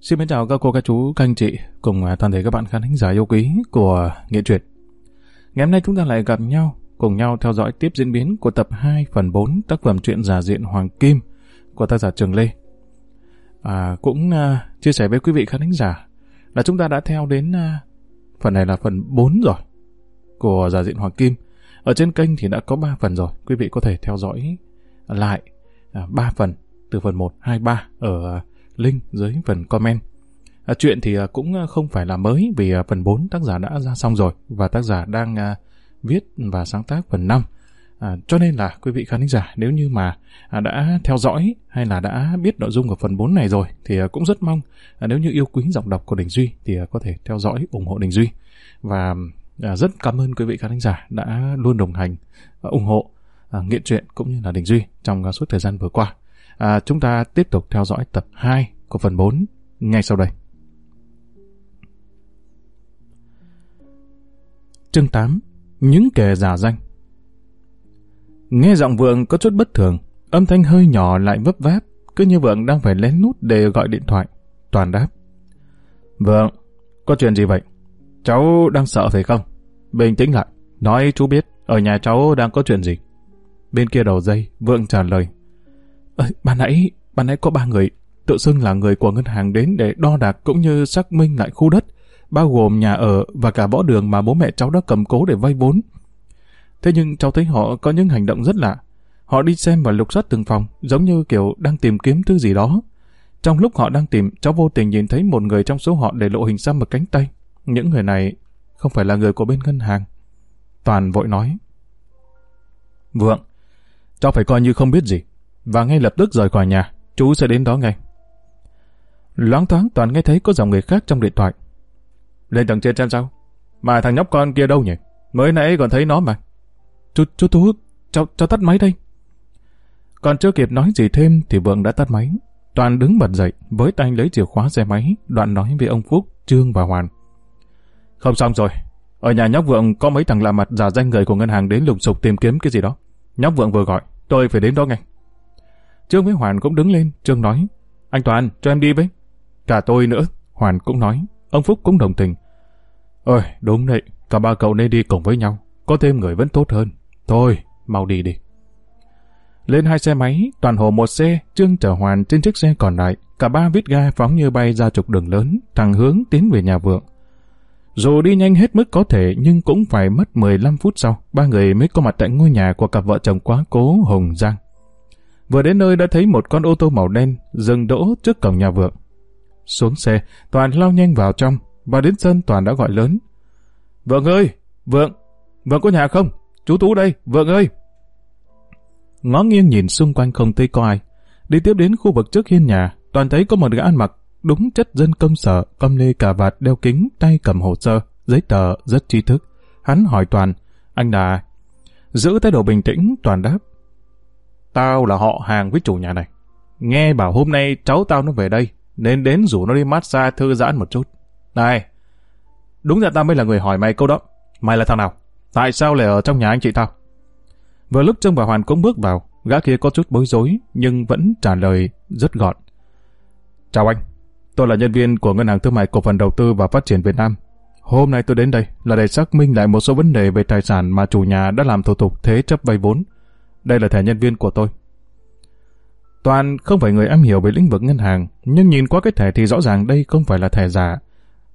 Xin mến chào các cô, các chú, các anh chị cùng à, toàn thể các bạn khán giả yêu quý của Nghệ Truyệt. Ngày hôm nay chúng ta lại gặp nhau, cùng nhau theo dõi tiếp diễn biến của tập 2 phần 4 tác phẩm truyện giả diện Hoàng Kim của tác giả Trường Lê. À, cũng à, chia sẻ với quý vị khán giả là chúng ta đã theo đến à, phần này là phần 4 rồi của giả diện Hoàng Kim. Ở trên kênh thì đã có 3 phần rồi, quý vị có thể theo dõi lại à, 3 phần từ phần 1, 2, 3 ở uh, link dưới phần comment. À, chuyện thì à, cũng à, không phải là mới vì à, phần 4 tác giả đã ra xong rồi và tác giả đang à, viết và sáng tác phần 5. À, cho nên là quý vị khán giả nếu như mà à, đã theo dõi hay là đã biết nội dung của phần 4 này rồi thì à, cũng rất mong à, nếu như yêu quý giọng đọc của Đình Duy thì à, có thể theo dõi ủng hộ Đình Duy và à, rất cảm ơn quý vị khán giả đã luôn đồng hành à, ủng hộ à, nghiện truyện cũng như là Đình Duy trong à, suốt thời gian vừa qua. À, chúng ta tiếp tục theo dõi tập 2 của phần 4 ngay sau đây. Chương 8 Những kẻ giả danh Nghe giọng vượng có chút bất thường, âm thanh hơi nhỏ lại vấp váp, cứ như vượng đang phải lén nút để gọi điện thoại. Toàn đáp. Vượng, có chuyện gì vậy? Cháu đang sợ phải không? Bình tĩnh lại, nói chú biết, ở nhà cháu đang có chuyện gì? Bên kia đầu dây, Vượng trả lời. Ơ, ban nãy, ban nãy có ba người, tự xưng là người của ngân hàng đến để đo đạc cũng như xác minh lại khu đất, bao gồm nhà ở và cả võ đường mà bố mẹ cháu đã cầm cố để vay vốn. Thế nhưng cháu thấy họ có những hành động rất lạ. Họ đi xem và lục soát từng phòng, giống như kiểu đang tìm kiếm thứ gì đó. Trong lúc họ đang tìm, cháu vô tình nhìn thấy một người trong số họ để lộ hình xăm ở cánh tay. Những người này không phải là người của bên ngân hàng. Toàn vội nói. Vượng, cháu phải coi như không biết gì. Và ngay lập tức rời khỏi nhà, chú sẽ đến đó ngay. Loáng thoáng Toàn nghe thấy có dòng người khác trong điện thoại. Lên tầng trên xem sao. Mà thằng nhóc con kia đâu nhỉ? Mới nãy còn thấy nó mà. Chú, chú Tú, cháu, cháu tắt máy đây. Còn chưa kịp nói gì thêm thì Vượng đã tắt máy. Toàn đứng bật dậy, với tay lấy chìa khóa xe máy, đoạn nói với ông Phúc, Trương và Hoàn. Không xong rồi. Ở nhà nhóc Vượng có mấy thằng lạ mặt giả danh người của ngân hàng đến lùng sục tìm kiếm cái gì đó. Nhóc Vượng vừa gọi, tôi phải đến đó ngay. Trương với Hoàn cũng đứng lên, Trương nói, anh Toàn, cho em đi với. Cả tôi nữa, Hoàn cũng nói, ông Phúc cũng đồng tình. Ôi, đúng đấy, cả ba cậu nên đi cùng với nhau, có thêm người vẫn tốt hơn. Thôi, mau đi đi. Lên hai xe máy, toàn hồ một xe, Trương chở Hoàn trên chiếc xe còn lại, cả ba vít ga phóng như bay ra trục đường lớn, thẳng hướng tiến về nhà vượng. Dù đi nhanh hết mức có thể nhưng cũng phải mất 15 phút sau, ba người mới có mặt tại ngôi nhà của cặp vợ chồng quá cố Hồng Giang. Vừa đến nơi đã thấy một con ô tô màu đen dừng đỗ trước cổng nhà vượng. Xuống xe, Toàn lao nhanh vào trong, và đến sân Toàn đã gọi lớn. Vượng ơi! Vượng! Vượng có nhà không? Chú Tú đây! Vượng ơi! Ngó nghiêng nhìn xung quanh không thấy có ai. Đi tiếp đến khu vực trước hiên nhà, Toàn thấy có một gã ăn mặc đúng chất dân công sở, cầm lê cà vạt đeo kính, tay cầm hồ sơ, giấy tờ rất tri thức. Hắn hỏi Toàn, anh là... Giữ thái độ bình tĩnh, Toàn đáp. Tao là họ hàng với chủ nhà này. Nghe bảo hôm nay cháu tao nó về đây, nên đến rủ nó đi massage thư giãn một chút. Này, đúng ra tao mới là người hỏi mày câu đó. Mày là thằng nào? Tại sao lại ở trong nhà anh chị tao? Vừa lúc Trương và Hoàn cũng bước vào, gã kia có chút bối rối, nhưng vẫn trả lời rất gọn. Chào anh, tôi là nhân viên của Ngân hàng Thương mại Cổ phần Đầu tư và Phát triển Việt Nam. Hôm nay tôi đến đây là để xác minh lại một số vấn đề về tài sản mà chủ nhà đã làm thủ tục thế chấp vay vốn. Đây là thẻ nhân viên của tôi. Toàn không phải người am hiểu về lĩnh vực ngân hàng, nhưng nhìn qua cái thẻ thì rõ ràng đây không phải là thẻ giả.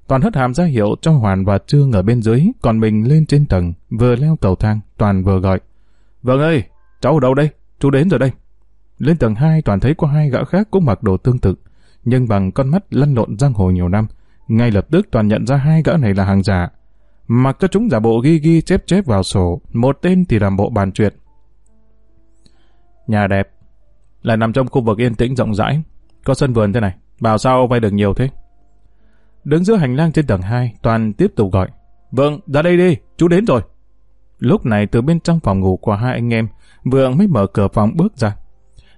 Toàn hất hàm ra hiệu cho Hoàn và Trương ở bên dưới, còn mình lên trên tầng, vừa leo cầu thang, Toàn vừa gọi. Vâng ơi, cháu ở đâu đây? Chú đến rồi đây. Lên tầng 2 Toàn thấy có hai gã khác cũng mặc đồ tương tự, nhưng bằng con mắt lăn lộn giang hồ nhiều năm. Ngay lập tức Toàn nhận ra hai gã này là hàng giả. Mặc cho chúng giả bộ ghi ghi chép chép vào sổ, một tên thì làm bộ bàn chuyện. Nhà đẹp, lại nằm trong khu vực yên tĩnh rộng rãi, có sân vườn thế này, bảo sao vay được nhiều thế? Đứng giữa hành lang trên tầng 2, Toàn tiếp tục gọi. Vâng, ra đây đi, chú đến rồi. Lúc này từ bên trong phòng ngủ của hai anh em, Vượng mới mở cửa phòng bước ra.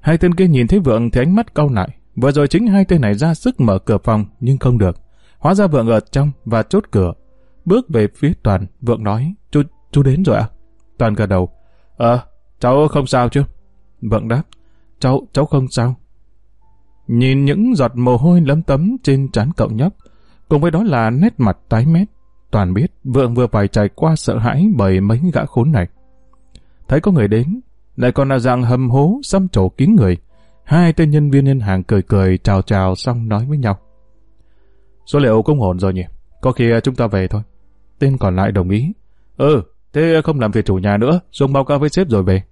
Hai tên kia nhìn thấy Vượng thì ánh mắt cau lại. Vừa rồi chính hai tên này ra sức mở cửa phòng nhưng không được. Hóa ra Vượng ở trong và chốt cửa. Bước về phía Toàn, Vượng nói, chú, chú đến rồi ạ? Toàn gật đầu. Ờ, cháu không sao chứ? Vượng đáp, cháu, cháu không sao. Nhìn những giọt mồ hôi lấm tấm trên trán cậu nhóc, cùng với đó là nét mặt tái mét, toàn biết vượng vừa phải trải qua sợ hãi bởi mấy gã khốn này. Thấy có người đến, lại còn là dạng hầm hố xăm trổ kín người. Hai tên nhân viên ngân hàng cười cười chào chào xong nói với nhau. Số liệu cũng ổn rồi nhỉ, có khi chúng ta về thôi. Tên còn lại đồng ý. Ừ, thế không làm việc chủ nhà nữa, dùng báo cáo với sếp rồi về.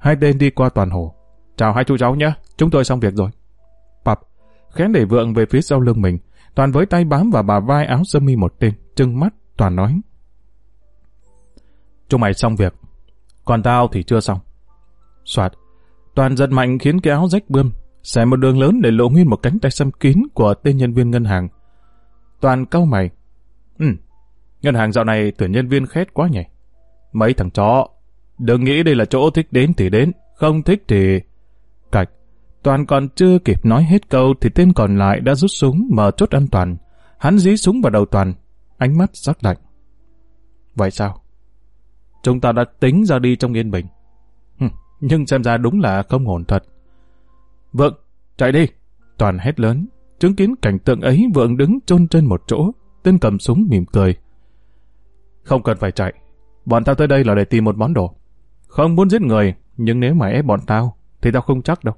Hai tên đi qua toàn hồ. Chào hai chú cháu nhé, chúng tôi xong việc rồi. pập khén để vượng về phía sau lưng mình, toàn với tay bám vào bà vai áo sơ mi một tên, trừng mắt, toàn nói. Chúng mày xong việc, còn tao thì chưa xong. Soạt, toàn giật mạnh khiến cái áo rách bươm, xẻ một đường lớn để lộ nguyên một cánh tay xăm kín của tên nhân viên ngân hàng. Toàn cau mày. Ừ, ngân hàng dạo này tuyển nhân viên khét quá nhỉ. Mấy thằng chó, đừng nghĩ đây là chỗ thích đến thì đến, không thích thì... Cạch, Toàn còn chưa kịp nói hết câu thì tên còn lại đã rút súng mở chốt an toàn. Hắn dí súng vào đầu Toàn, ánh mắt sắc lạnh. Vậy sao? Chúng ta đã tính ra đi trong yên bình. nhưng xem ra đúng là không ổn thật. Vượng, chạy đi! Toàn hét lớn. Chứng kiến cảnh tượng ấy Vượng đứng chôn trên một chỗ. Tên cầm súng mỉm cười. Không cần phải chạy. Bọn tao tới đây là để tìm một món đồ. Không muốn giết người, nhưng nếu mà ép bọn tao, thì tao không chắc đâu.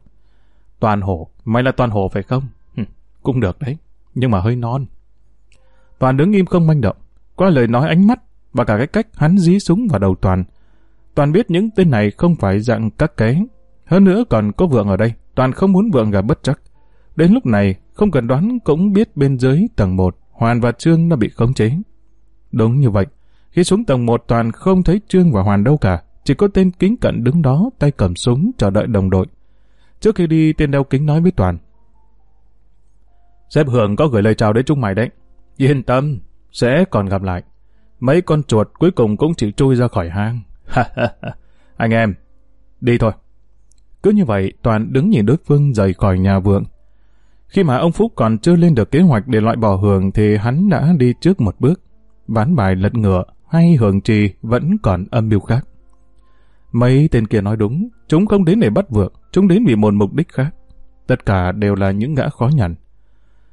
Toàn hổ, mày là toàn hổ phải không? Hừ, cũng được đấy, nhưng mà hơi non. Toàn đứng im không manh động, qua lời nói ánh mắt và cả cái cách hắn dí súng vào đầu Toàn. Toàn biết những tên này không phải dạng các kế. Hơn nữa còn có vượng ở đây, Toàn không muốn vượng gặp bất chắc. Đến lúc này, không cần đoán cũng biết bên dưới tầng 1, Hoàn và Trương đã bị khống chế. Đúng như vậy, khi xuống tầng 1 Toàn không thấy Trương và Hoàn đâu cả, chỉ có tên kính cận đứng đó tay cầm súng chờ đợi đồng đội. Trước khi đi, tên đeo kính nói với Toàn. Sếp Hưởng có gửi lời chào đến chúng mày đấy. Yên tâm, sẽ còn gặp lại. Mấy con chuột cuối cùng cũng chỉ chui ra khỏi hang. Anh em, đi thôi. Cứ như vậy, Toàn đứng nhìn đối phương rời khỏi nhà vượng. Khi mà ông Phúc còn chưa lên được kế hoạch để loại bỏ Hường thì hắn đã đi trước một bước. Ván bài lật ngựa hay Hường trì vẫn còn âm mưu khác. Mấy tên kia nói đúng, chúng không đến để bắt vượng, chúng đến vì một mục đích khác. Tất cả đều là những gã khó nhằn.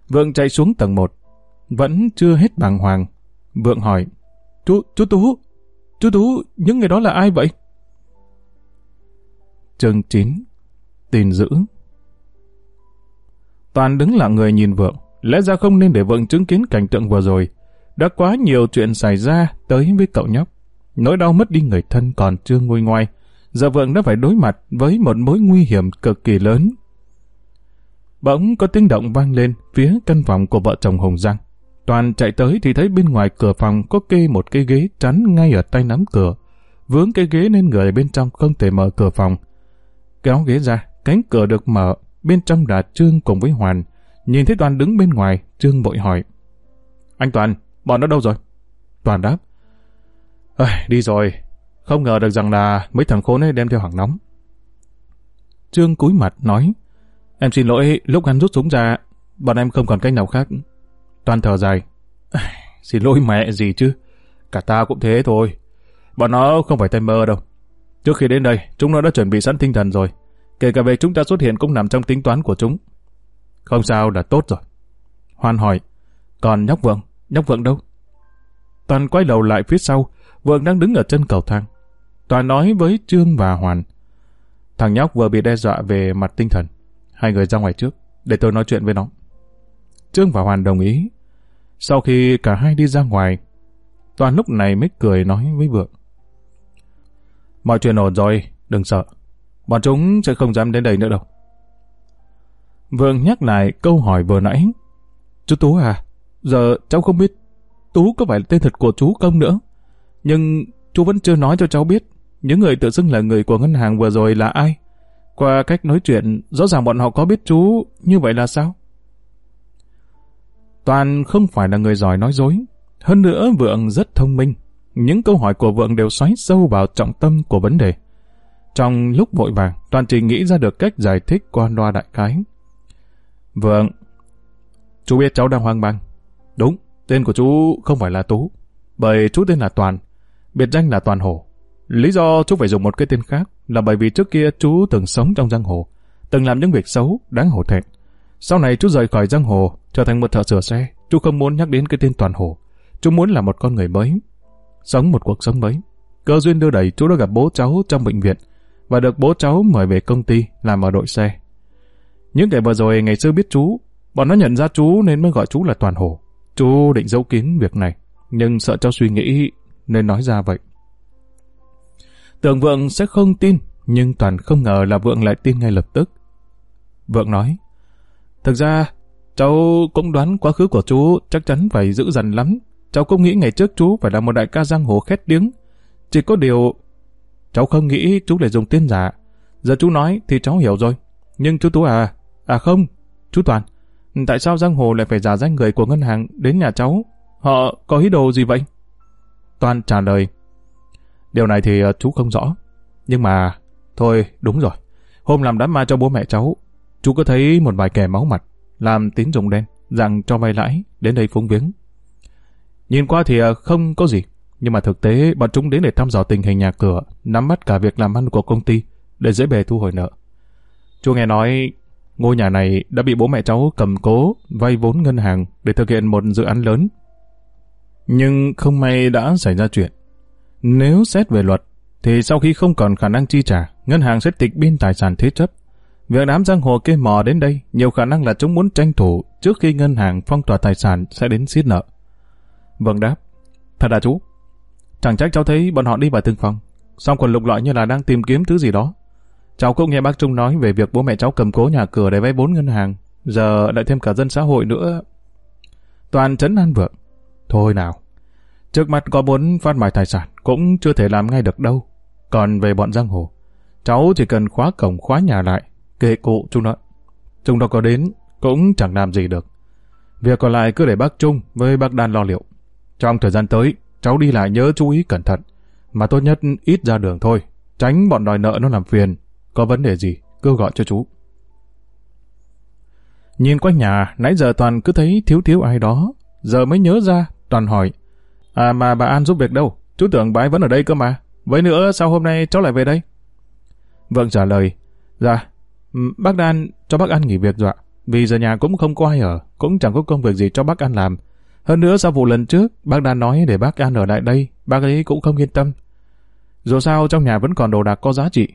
Vượng chạy xuống tầng 1, vẫn chưa hết bàng hoàng. Vượng hỏi, chú, chú Tú, chú Tú, những người đó là ai vậy? Chương 9 Tin dữ Toàn đứng lặng người nhìn Vượng, lẽ ra không nên để Vượng chứng kiến cảnh tượng vừa rồi. Đã quá nhiều chuyện xảy ra tới với cậu nhóc. Nỗi đau mất đi người thân còn chưa nguôi ngoai. Giờ Vượng đã phải đối mặt với một mối nguy hiểm cực kỳ lớn. Bỗng có tiếng động vang lên phía căn phòng của vợ chồng Hồng Giang. Toàn chạy tới thì thấy bên ngoài cửa phòng có kê một cái ghế chắn ngay ở tay nắm cửa. Vướng cái ghế nên người bên trong không thể mở cửa phòng. Kéo ghế ra, cánh cửa được mở, bên trong là Trương cùng với Hoàn. Nhìn thấy Toàn đứng bên ngoài, Trương vội hỏi. Anh Toàn, bọn nó đâu rồi? Toàn đáp. À, đi rồi, không ngờ được rằng là mấy thằng khốn ấy đem theo hàng nóng. Trương cúi mặt nói, em xin lỗi lúc hắn rút súng ra, bọn em không còn cách nào khác. Toàn thở dài, à, xin lỗi mẹ gì chứ, cả ta cũng thế thôi. Bọn nó không phải tay mơ đâu. Trước khi đến đây, chúng nó đã chuẩn bị sẵn tinh thần rồi. Kể cả về chúng ta xuất hiện cũng nằm trong tính toán của chúng. Không sao là tốt rồi. Hoan hỏi, còn nhóc vượng, nhóc vượng đâu? Toàn quay đầu lại phía sau, vượng đang đứng ở chân cầu thang. Toàn nói với Trương và Hoàn. Thằng nhóc vừa bị đe dọa về mặt tinh thần. Hai người ra ngoài trước, để tôi nói chuyện với nó. Trương và Hoàn đồng ý. Sau khi cả hai đi ra ngoài, Toàn lúc này mới cười nói với Vượng. Mọi chuyện ổn rồi, đừng sợ. Bọn chúng sẽ không dám đến đây nữa đâu. Vượng nhắc lại câu hỏi vừa nãy. Chú Tú à, giờ cháu không biết Tú có phải là tên thật của chú không nữa. Nhưng chú vẫn chưa nói cho cháu biết những người tự xưng là người của ngân hàng vừa rồi là ai? Qua cách nói chuyện, rõ ràng bọn họ có biết chú như vậy là sao? Toàn không phải là người giỏi nói dối. Hơn nữa Vượng rất thông minh. Những câu hỏi của Vượng đều xoáy sâu vào trọng tâm của vấn đề. Trong lúc vội vàng, Toàn chỉ nghĩ ra được cách giải thích qua loa đại cái. Vượng, chú biết cháu đang hoang mang. Đúng, tên của chú không phải là Tú, bởi chú tên là Toàn, biệt danh là Toàn Hổ. Lý do chú phải dùng một cái tên khác là bởi vì trước kia chú từng sống trong giang hồ, từng làm những việc xấu, đáng hổ thẹn. Sau này chú rời khỏi giang hồ, trở thành một thợ sửa xe, chú không muốn nhắc đến cái tên Toàn Hồ. Chú muốn là một con người mới, sống một cuộc sống mới. Cơ duyên đưa đẩy chú đã gặp bố cháu trong bệnh viện và được bố cháu mời về công ty làm ở đội xe. Những kẻ vừa rồi ngày xưa biết chú, bọn nó nhận ra chú nên mới gọi chú là Toàn Hồ. Chú định giấu kín việc này, nhưng sợ cháu suy nghĩ nên nói ra vậy. Tưởng Vượng sẽ không tin, nhưng Toàn không ngờ là Vượng lại tin ngay lập tức. Vượng nói, Thực ra, cháu cũng đoán quá khứ của chú chắc chắn phải giữ dằn lắm. Cháu cũng nghĩ ngày trước chú phải là một đại ca giang hồ khét tiếng. Chỉ có điều, cháu không nghĩ chú lại dùng tên giả. Giờ chú nói thì cháu hiểu rồi. Nhưng chú Tú à, à không, chú Toàn, tại sao giang hồ lại phải giả danh người của ngân hàng đến nhà cháu? Họ có ý đồ gì vậy? Toàn trả lời, điều này thì ờ, chú không rõ. Nhưng mà, thôi đúng rồi. Hôm làm đám ma cho bố mẹ cháu, Chú có thấy một vài kẻ máu mặt, làm tín dụng đen, rằng cho vay lãi, đến đây phúng viếng. Nhìn qua thì ờ, không có gì, nhưng mà thực tế bọn chúng đến để thăm dò tình hình nhà cửa, nắm bắt cả việc làm ăn của công ty, để dễ bề thu hồi nợ. Chú nghe nói ngôi nhà này đã bị bố mẹ cháu cầm cố, vay vốn ngân hàng để thực hiện một dự án lớn. Nhưng không may đã xảy ra chuyện. Nếu xét về luật, thì sau khi không còn khả năng chi trả, ngân hàng sẽ tịch biên tài sản thế chấp, Việc đám giang hồ kia mò đến đây, nhiều khả năng là chúng muốn tranh thủ trước khi ngân hàng phong tỏa tài sản sẽ đến xiết nợ. Vâng đáp. Thật à chú? Chẳng trách cháu thấy bọn họ đi vào từng phòng, xong còn lục lọi như là đang tìm kiếm thứ gì đó. Cháu cũng nghe bác Trung nói về việc bố mẹ cháu cầm cố nhà cửa để vay bốn ngân hàng, giờ lại thêm cả dân xã hội nữa. Toàn chấn an vượng. Thôi nào, trước mắt có muốn phát mại tài sản cũng chưa thể làm ngay được đâu. Còn về bọn giang hồ, cháu chỉ cần khóa cổng khóa nhà lại, Kệ cụ Trung đó. Trung đó có đến, cũng chẳng làm gì được. Việc còn lại cứ để bác Trung với bác Đan lo liệu. Trong thời gian tới, cháu đi lại nhớ chú ý cẩn thận. Mà tốt nhất ít ra đường thôi. Tránh bọn đòi nợ nó làm phiền. Có vấn đề gì, cứ gọi cho chú. Nhìn quanh nhà, nãy giờ Toàn cứ thấy thiếu thiếu ai đó. Giờ mới nhớ ra, Toàn hỏi. À mà bà An giúp việc đâu? Chú tưởng bà ấy vẫn ở đây cơ mà. Vậy nữa sao hôm nay cháu lại về đây? Vâng trả lời. Dạ, bác Đan cho bác An nghỉ việc rồi ạ. Vì giờ nhà cũng không có ai ở, cũng chẳng có công việc gì cho bác An làm. Hơn nữa sau vụ lần trước, bác Đan nói để bác An ở lại đây, bác ấy cũng không yên tâm. Dù sao trong nhà vẫn còn đồ đạc có giá trị.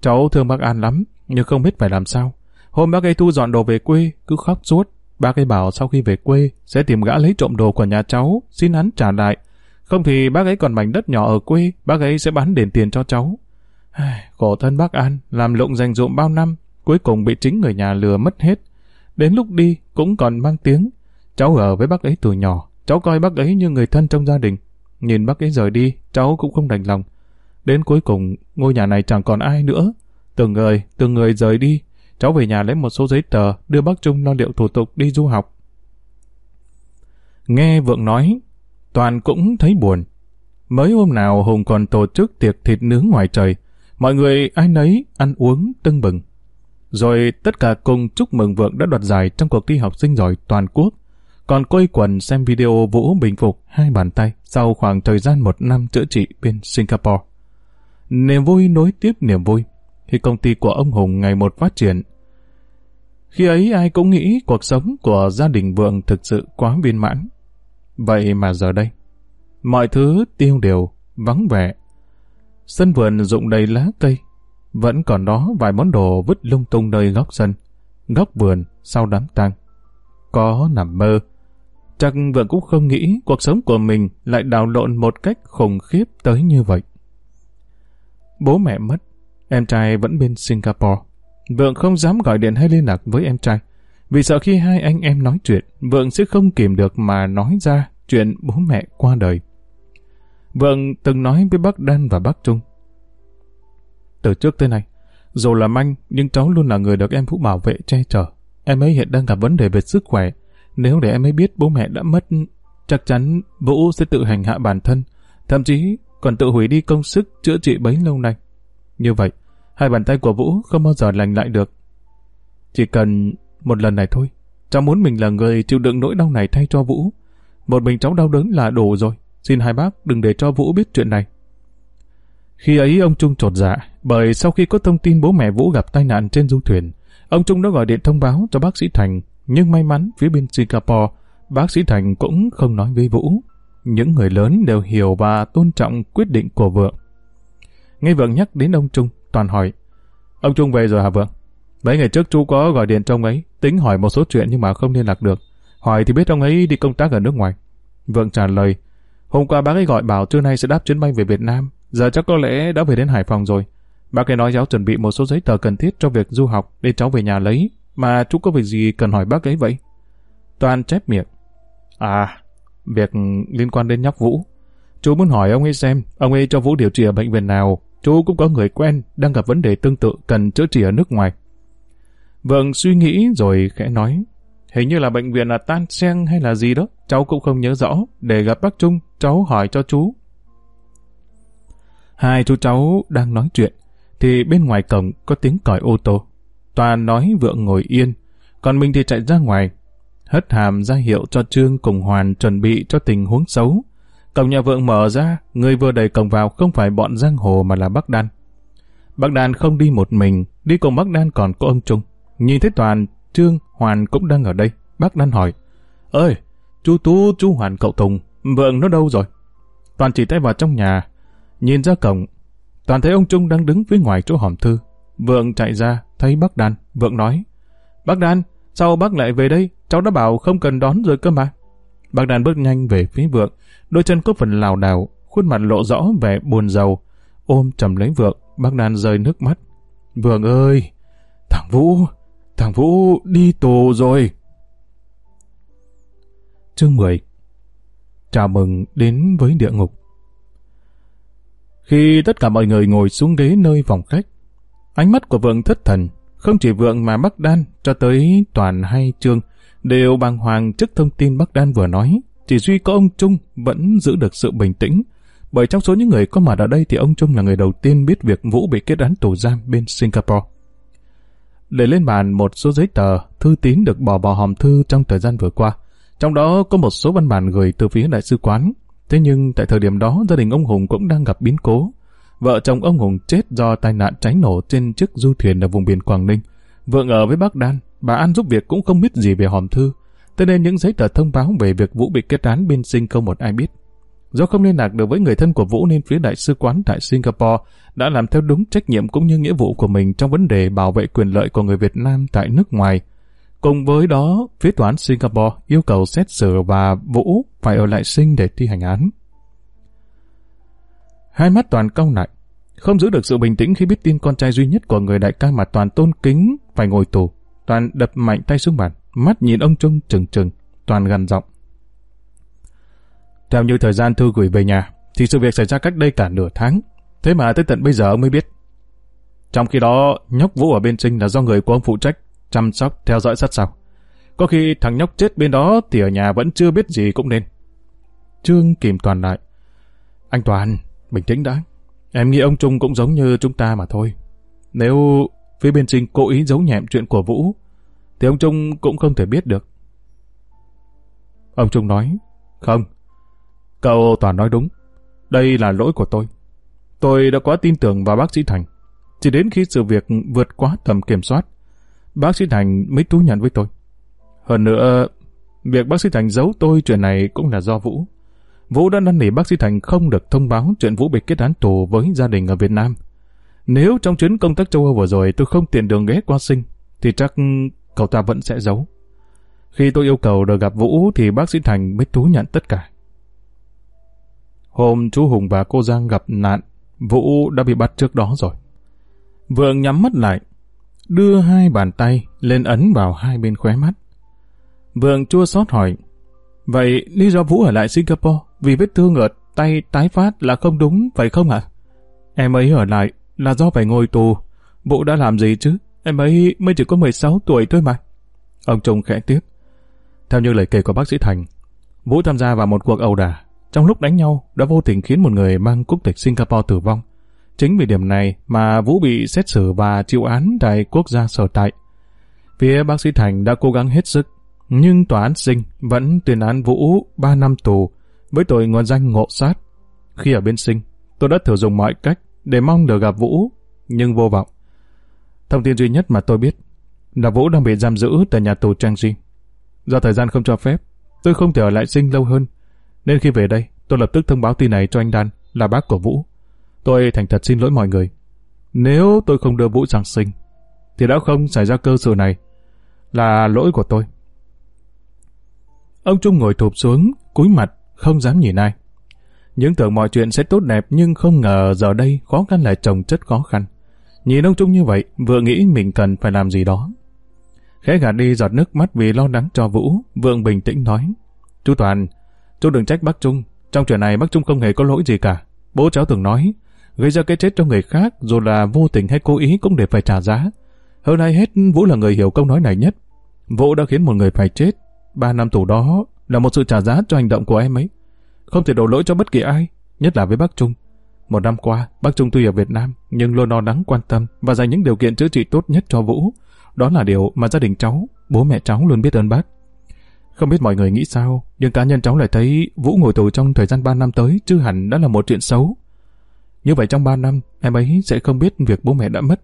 Cháu thương bác An lắm, nhưng không biết phải làm sao. Hôm bác ấy thu dọn đồ về quê, cứ khóc suốt. Bác ấy bảo sau khi về quê, sẽ tìm gã lấy trộm đồ của nhà cháu, xin hắn trả lại. Không thì bác ấy còn mảnh đất nhỏ ở quê, bác ấy sẽ bán đền tiền cho cháu. Khổ thân bác An, làm lụng dành dụm bao năm, cuối cùng bị chính người nhà lừa mất hết. Đến lúc đi cũng còn mang tiếng. Cháu ở với bác ấy từ nhỏ, cháu coi bác ấy như người thân trong gia đình. Nhìn bác ấy rời đi, cháu cũng không đành lòng. Đến cuối cùng, ngôi nhà này chẳng còn ai nữa. Từng người, từng người rời đi. Cháu về nhà lấy một số giấy tờ, đưa bác Trung lo liệu thủ tục đi du học. Nghe Vượng nói, Toàn cũng thấy buồn. Mới hôm nào Hùng còn tổ chức tiệc thịt nướng ngoài trời, mọi người ai nấy ăn uống tưng bừng. Rồi tất cả cùng chúc mừng Vượng đã đoạt giải trong cuộc thi học sinh giỏi toàn quốc. Còn quây quần xem video Vũ bình phục hai bàn tay sau khoảng thời gian một năm chữa trị bên Singapore. Niềm vui nối tiếp niềm vui khi công ty của ông Hùng ngày một phát triển. Khi ấy ai cũng nghĩ cuộc sống của gia đình Vượng thực sự quá viên mãn. Vậy mà giờ đây, mọi thứ tiêu đều, vắng vẻ. Sân vườn rụng đầy lá cây, vẫn còn đó vài món đồ vứt lung tung nơi góc sân, góc vườn sau đám tang. Có nằm mơ. Chắc Vượng cũng không nghĩ cuộc sống của mình lại đào lộn một cách khủng khiếp tới như vậy. Bố mẹ mất, em trai vẫn bên Singapore. Vượng không dám gọi điện hay liên lạc với em trai, vì sợ khi hai anh em nói chuyện, Vượng sẽ không kìm được mà nói ra chuyện bố mẹ qua đời. Vượng từng nói với bác Đan và bác Trung, từ trước tới nay. Dù là manh, nhưng cháu luôn là người được em Phú bảo vệ che chở. Em ấy hiện đang gặp vấn đề về sức khỏe. Nếu để em ấy biết bố mẹ đã mất, chắc chắn Vũ sẽ tự hành hạ bản thân, thậm chí còn tự hủy đi công sức chữa trị bấy lâu nay. Như vậy, hai bàn tay của Vũ không bao giờ lành lại được. Chỉ cần một lần này thôi, cháu muốn mình là người chịu đựng nỗi đau này thay cho Vũ. Một mình cháu đau đớn là đủ rồi. Xin hai bác đừng để cho Vũ biết chuyện này. Khi ấy ông Trung trột dạ, bởi sau khi có thông tin bố mẹ Vũ gặp tai nạn trên du thuyền, Ông Trung đã gọi điện thông báo cho bác sĩ Thành, nhưng may mắn phía bên Singapore, bác sĩ Thành cũng không nói với Vũ. Những người lớn đều hiểu và tôn trọng quyết định của vợ Nghe vợ nhắc đến ông Trung, toàn hỏi, Ông Trung về rồi hả vượng? Mấy ngày trước chú có gọi điện cho ông ấy, tính hỏi một số chuyện nhưng mà không liên lạc được. Hỏi thì biết ông ấy đi công tác ở nước ngoài. Vượng trả lời, hôm qua bác ấy gọi bảo trưa nay sẽ đáp chuyến bay về Việt Nam, giờ chắc có lẽ đã về đến Hải Phòng rồi. Bác ấy nói cháu chuẩn bị một số giấy tờ cần thiết cho việc du học để cháu về nhà lấy, mà chú có việc gì cần hỏi bác ấy vậy? Toàn chép miệng. À, việc liên quan đến nhóc Vũ. Chú muốn hỏi ông ấy xem, ông ấy cho Vũ điều trị ở bệnh viện nào, chú cũng có người quen đang gặp vấn đề tương tự cần chữa trị ở nước ngoài. Vượng suy nghĩ rồi khẽ nói, hình như là bệnh viện là tan sen hay là gì đó, cháu cũng không nhớ rõ, để gặp bác Trung, cháu hỏi cho chú. Hai chú cháu đang nói chuyện, thì bên ngoài cổng có tiếng còi ô tô. Toàn nói Vượng ngồi yên, còn mình thì chạy ra ngoài, hất hàm ra hiệu cho Trương cùng Hoàn chuẩn bị cho tình huống xấu. Cổng nhà vượng mở ra, người vừa đẩy cổng vào không phải bọn giang hồ mà là Bắc Đan. Bắc Đan không đi một mình, đi cùng Bắc Đan còn có ông Trung. Nhìn thấy Toàn, Trương, Hoàn cũng đang ở đây. Bác Đan hỏi, ơi, chú Tú, chú Hoàn cậu Tùng, vượng nó đâu rồi? Toàn chỉ tay vào trong nhà, nhìn ra cổng. Toàn thấy ông Trung đang đứng phía ngoài chỗ hòm thư. Vượng chạy ra, thấy bác Đan, vượng nói, Bác Đan, sao bác lại về đây? Cháu đã bảo không cần đón rồi cơ mà. Bác Đan bước nhanh về phía vượng, đôi chân có phần lảo đảo, khuôn mặt lộ rõ vẻ buồn rầu. Ôm chầm lấy vượng, bác Đan rơi nước mắt. Vượng ơi, thằng Vũ, thằng Vũ đi tù rồi. Chương 10 Chào mừng đến với địa ngục. Khi tất cả mọi người ngồi xuống ghế nơi phòng khách, ánh mắt của vượng thất thần, không chỉ vượng mà Bắc Đan cho tới toàn hay trương đều bàng hoàng trước thông tin Bắc Đan vừa nói. Chỉ duy có ông Trung vẫn giữ được sự bình tĩnh, bởi trong số những người có mặt ở đây thì ông Trung là người đầu tiên biết việc Vũ bị kết án tù giam bên Singapore. Để lên bàn một số giấy tờ, thư tín được bỏ vào hòm thư trong thời gian vừa qua. Trong đó có một số văn bản gửi từ phía đại sứ quán. Thế nhưng tại thời điểm đó gia đình ông Hùng cũng đang gặp biến cố. Vợ chồng ông Hùng chết do tai nạn cháy nổ trên chiếc du thuyền ở vùng biển Quảng Ninh. Vợ ở với bác Đan, bà An giúp việc cũng không biết gì về hòm thư. Thế nên những giấy tờ thông báo về việc Vũ bị kết án bên Sinh không một ai biết. Do không liên lạc được với người thân của Vũ nên phía đại sứ quán tại Singapore đã làm theo đúng trách nhiệm cũng như nghĩa vụ của mình trong vấn đề bảo vệ quyền lợi của người Việt Nam tại nước ngoài. Cùng với đó, phía tòa án Singapore yêu cầu xét xử và Vũ phải ở lại sinh để thi hành án. Hai mắt Toàn cong lại, không giữ được sự bình tĩnh khi biết tin con trai duy nhất của người đại ca mà Toàn tôn kính phải ngồi tù. Toàn đập mạnh tay xuống bàn, mắt nhìn ông Trung trừng trừng, Toàn gần giọng. Theo như thời gian thư gửi về nhà, thì sự việc xảy ra cách đây cả nửa tháng. Thế mà tới tận bây giờ ông mới biết. Trong khi đó, nhóc Vũ ở bên Trinh là do người của ông phụ trách, chăm sóc, theo dõi sát sao. Có khi thằng nhóc chết bên đó thì ở nhà vẫn chưa biết gì cũng nên. Trương kìm Toàn lại. Anh Toàn, bình tĩnh đã. Em nghĩ ông Trung cũng giống như chúng ta mà thôi. Nếu phía bên Trinh cố ý giấu nhẹm chuyện của Vũ, thì ông Trung cũng không thể biết được. Ông Trung nói, không, cậu Toàn nói đúng. Đây là lỗi của tôi. Tôi đã quá tin tưởng vào bác sĩ Thành. Chỉ đến khi sự việc vượt quá tầm kiểm soát, bác sĩ Thành mới thú nhận với tôi. Hơn nữa, việc bác sĩ Thành giấu tôi chuyện này cũng là do Vũ. Vũ đã năn nỉ bác sĩ Thành không được thông báo chuyện Vũ bị kết án tù với gia đình ở Việt Nam. Nếu trong chuyến công tác châu Âu vừa rồi tôi không tiện đường ghé qua sinh, thì chắc cậu ta vẫn sẽ giấu. Khi tôi yêu cầu được gặp Vũ thì bác sĩ Thành mới thú nhận tất cả. Hôm chú Hùng và cô Giang gặp nạn, Vũ đã bị bắt trước đó rồi. Vượng nhắm mắt lại, đưa hai bàn tay lên ấn vào hai bên khóe mắt. Vượng chua xót hỏi, vậy lý do Vũ ở lại Singapore vì vết thương ở tay tái phát là không đúng, phải không ạ? Em ấy ở lại là do phải ngồi tù. Vũ đã làm gì chứ? Em ấy mới chỉ có 16 tuổi thôi mà. Ông Trung khẽ tiếp. Theo như lời kể của bác sĩ Thành, Vũ tham gia vào một cuộc ẩu đả. Trong lúc đánh nhau, đã vô tình khiến một người mang quốc tịch Singapore tử vong. Chính vì điểm này mà Vũ bị xét xử và chịu án tại quốc gia sở tại. Phía bác sĩ Thành đã cố gắng hết sức, nhưng tòa án sinh vẫn tuyên án Vũ 3 năm tù với tội ngoại danh ngộ sát. Khi ở bên sinh, tôi đã thử dùng mọi cách để mong được gặp Vũ, nhưng vô vọng. Thông tin duy nhất mà tôi biết, là Vũ đang bị giam giữ tại nhà tù Trang Di. Do thời gian không cho phép, tôi không thể ở lại sinh lâu hơn, nên khi về đây, tôi lập tức thông báo tin này cho anh Đan, là bác của Vũ. Tôi thành thật xin lỗi mọi người. Nếu tôi không đưa Vũ sang sinh, thì đã không xảy ra cơ sự này. Là lỗi của tôi. Ông Trung ngồi thụp xuống, cúi mặt, không dám nhìn ai. Những tưởng mọi chuyện sẽ tốt đẹp nhưng không ngờ giờ đây khó khăn lại chồng chất khó khăn. Nhìn ông Trung như vậy, vừa nghĩ mình cần phải làm gì đó. Khẽ gạt đi giọt nước mắt vì lo lắng cho Vũ, Vượng bình tĩnh nói. Chú Toàn, chú đừng trách bác Trung. Trong chuyện này bác Trung không hề có lỗi gì cả. Bố cháu từng nói, gây ra cái chết cho người khác dù là vô tình hay cố ý cũng đều phải trả giá. Hơn ai hết, Vũ là người hiểu câu nói này nhất. Vũ đã khiến một người phải chết. Ba năm tù đó là một sự trả giá cho hành động của em ấy. Không thể đổ lỗi cho bất kỳ ai, nhất là với bác Trung. Một năm qua, bác Trung tuy ở Việt Nam, nhưng luôn lo lắng quan tâm và dành những điều kiện chữa trị tốt nhất cho Vũ. Đó là điều mà gia đình cháu, bố mẹ cháu luôn biết ơn bác. Không biết mọi người nghĩ sao, nhưng cá nhân cháu lại thấy Vũ ngồi tù trong thời gian 3 năm tới chứ hẳn đã là một chuyện xấu. Như vậy trong 3 năm, em ấy sẽ không biết việc bố mẹ đã mất.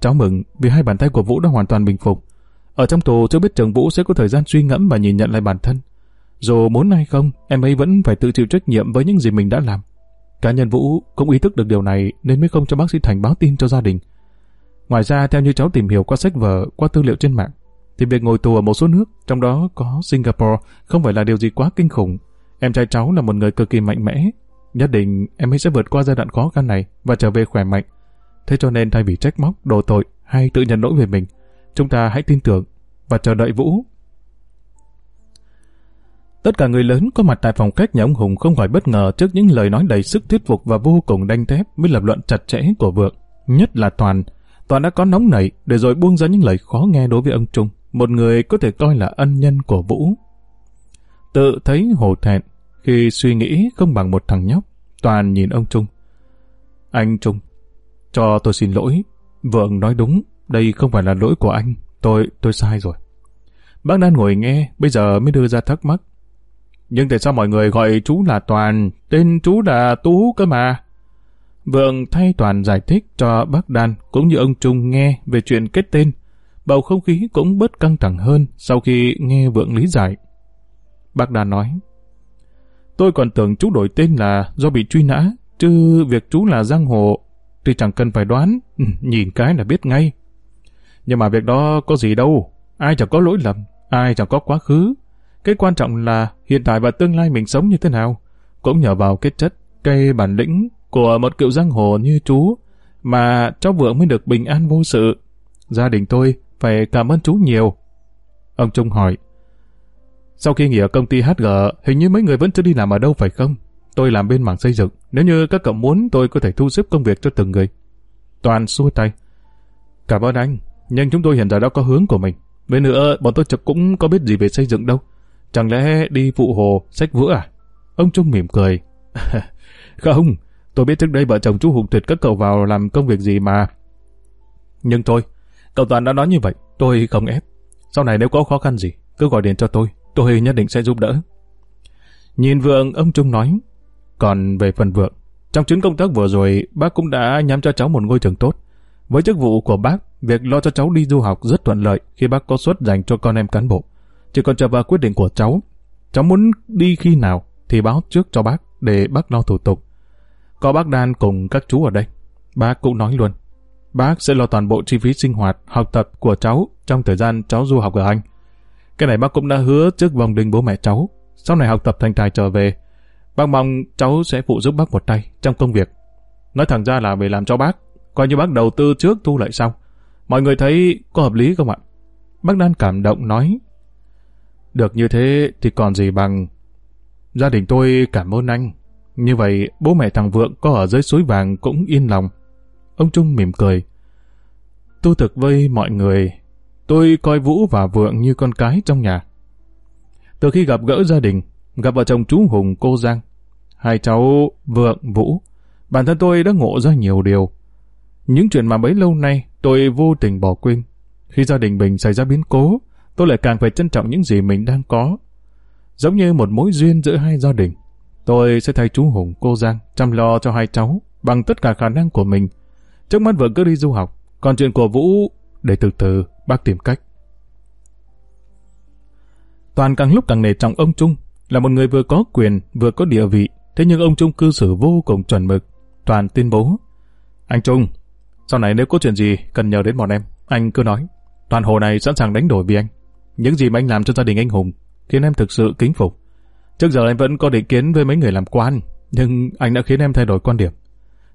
Cháu mừng vì hai bàn tay của Vũ đã hoàn toàn bình phục. Ở trong tù chưa biết chồng Vũ sẽ có thời gian suy ngẫm và nhìn nhận lại bản thân. Dù muốn hay không, em ấy vẫn phải tự chịu trách nhiệm với những gì mình đã làm. Cá nhân Vũ cũng ý thức được điều này nên mới không cho bác sĩ Thành báo tin cho gia đình. Ngoài ra, theo như cháu tìm hiểu qua sách vở, qua tư liệu trên mạng, thì việc ngồi tù ở một số nước, trong đó có Singapore, không phải là điều gì quá kinh khủng. Em trai cháu là một người cực kỳ mạnh mẽ. Nhất định em ấy sẽ vượt qua giai đoạn khó khăn này và trở về khỏe mạnh. Thế cho nên thay vì trách móc, đổ tội hay tự nhận lỗi về mình, chúng ta hãy tin tưởng và chờ đợi Vũ Tất cả người lớn có mặt tại phòng khách nhà ông Hùng không khỏi bất ngờ trước những lời nói đầy sức thuyết phục và vô cùng đanh thép với lập luận chặt chẽ của Vượng. Nhất là Toàn. Toàn đã có nóng nảy để rồi buông ra những lời khó nghe đối với ông Trung, một người có thể coi là ân nhân của Vũ. Tự thấy hổ thẹn khi suy nghĩ không bằng một thằng nhóc, Toàn nhìn ông Trung. Anh Trung, cho tôi xin lỗi. Vượng nói đúng, đây không phải là lỗi của anh. Tôi, tôi sai rồi. Bác đang ngồi nghe, bây giờ mới đưa ra thắc mắc. Nhưng tại sao mọi người gọi chú là Toàn, tên chú là Tú cơ mà? Vượng thay Toàn giải thích cho bác Đan cũng như ông Trung nghe về chuyện kết tên. Bầu không khí cũng bớt căng thẳng hơn sau khi nghe Vượng lý giải. Bác Đan nói, Tôi còn tưởng chú đổi tên là do bị truy nã, chứ việc chú là giang hồ thì chẳng cần phải đoán, ừ, nhìn cái là biết ngay. Nhưng mà việc đó có gì đâu, ai chẳng có lỗi lầm, ai chẳng có quá khứ, cái quan trọng là hiện tại và tương lai mình sống như thế nào. Cũng nhờ vào cái chất, cây bản lĩnh của một cựu giang hồ như chú mà cháu vượng mới được bình an vô sự. Gia đình tôi phải cảm ơn chú nhiều. Ông Trung hỏi. Sau khi nghỉ ở công ty HG, hình như mấy người vẫn chưa đi làm ở đâu phải không? Tôi làm bên mảng xây dựng. Nếu như các cậu muốn, tôi có thể thu xếp công việc cho từng người. Toàn xua tay. Cảm ơn anh, nhưng chúng tôi hiện giờ đã có hướng của mình. bên nữa, bọn tôi chắc cũng có biết gì về xây dựng đâu. Chẳng lẽ đi phụ hồ, sách vữa à? Ông Trung mỉm cười. Không, tôi biết trước đây vợ chồng chú Hùng tuyệt các cậu vào làm công việc gì mà. Nhưng thôi, cậu Toàn đã nói như vậy, tôi không ép. Sau này nếu có khó khăn gì, cứ gọi điện cho tôi, tôi nhất định sẽ giúp đỡ. Nhìn Vượng, ông Trung nói. Còn về phần Vượng, trong chuyến công tác vừa rồi, bác cũng đã nhắm cho cháu một ngôi trường tốt. Với chức vụ của bác, việc lo cho cháu đi du học rất thuận lợi khi bác có suất dành cho con em cán bộ. Chỉ còn chờ vào quyết định của cháu. Cháu muốn đi khi nào thì báo trước cho bác để bác lo thủ tục. Có bác Đan cùng các chú ở đây. Bác cũng nói luôn. Bác sẽ lo toàn bộ chi phí sinh hoạt, học tập của cháu trong thời gian cháu du học ở Anh. Cái này bác cũng đã hứa trước vòng đình bố mẹ cháu. Sau này học tập thành tài trở về, bác mong cháu sẽ phụ giúp bác một tay trong công việc. Nói thẳng ra là về làm cho bác, coi như bác đầu tư trước thu lại sau. Mọi người thấy có hợp lý không ạ? Bác Đan cảm động nói, được như thế thì còn gì bằng... Gia đình tôi cảm ơn anh. Như vậy, bố mẹ thằng Vượng có ở dưới suối vàng cũng yên lòng. Ông Trung mỉm cười. Tu thực với mọi người, tôi coi Vũ và Vượng như con cái trong nhà. Từ khi gặp gỡ gia đình, gặp vợ chồng chú Hùng cô Giang, hai cháu Vượng, Vũ, bản thân tôi đã ngộ ra nhiều điều. Những chuyện mà bấy lâu nay tôi vô tình bỏ quên. Khi gia đình bình xảy ra biến cố, tôi lại càng phải trân trọng những gì mình đang có. Giống như một mối duyên giữa hai gia đình. Tôi sẽ thay chú Hùng, cô Giang chăm lo cho hai cháu bằng tất cả khả năng của mình. Trước mắt vợ cứ đi du học, còn chuyện của Vũ để từ từ bác tìm cách. Toàn càng lúc càng nể trọng ông Trung, là một người vừa có quyền, vừa có địa vị, thế nhưng ông Trung cư xử vô cùng chuẩn mực. Toàn tuyên bố, anh Trung, sau này nếu có chuyện gì cần nhờ đến bọn em, anh cứ nói. Toàn hồ này sẵn sàng đánh đổi vì anh. Những gì mà anh làm cho gia đình anh Hùng khiến em thực sự kính phục. Trước giờ em vẫn có định kiến với mấy người làm quan, nhưng anh đã khiến em thay đổi quan điểm.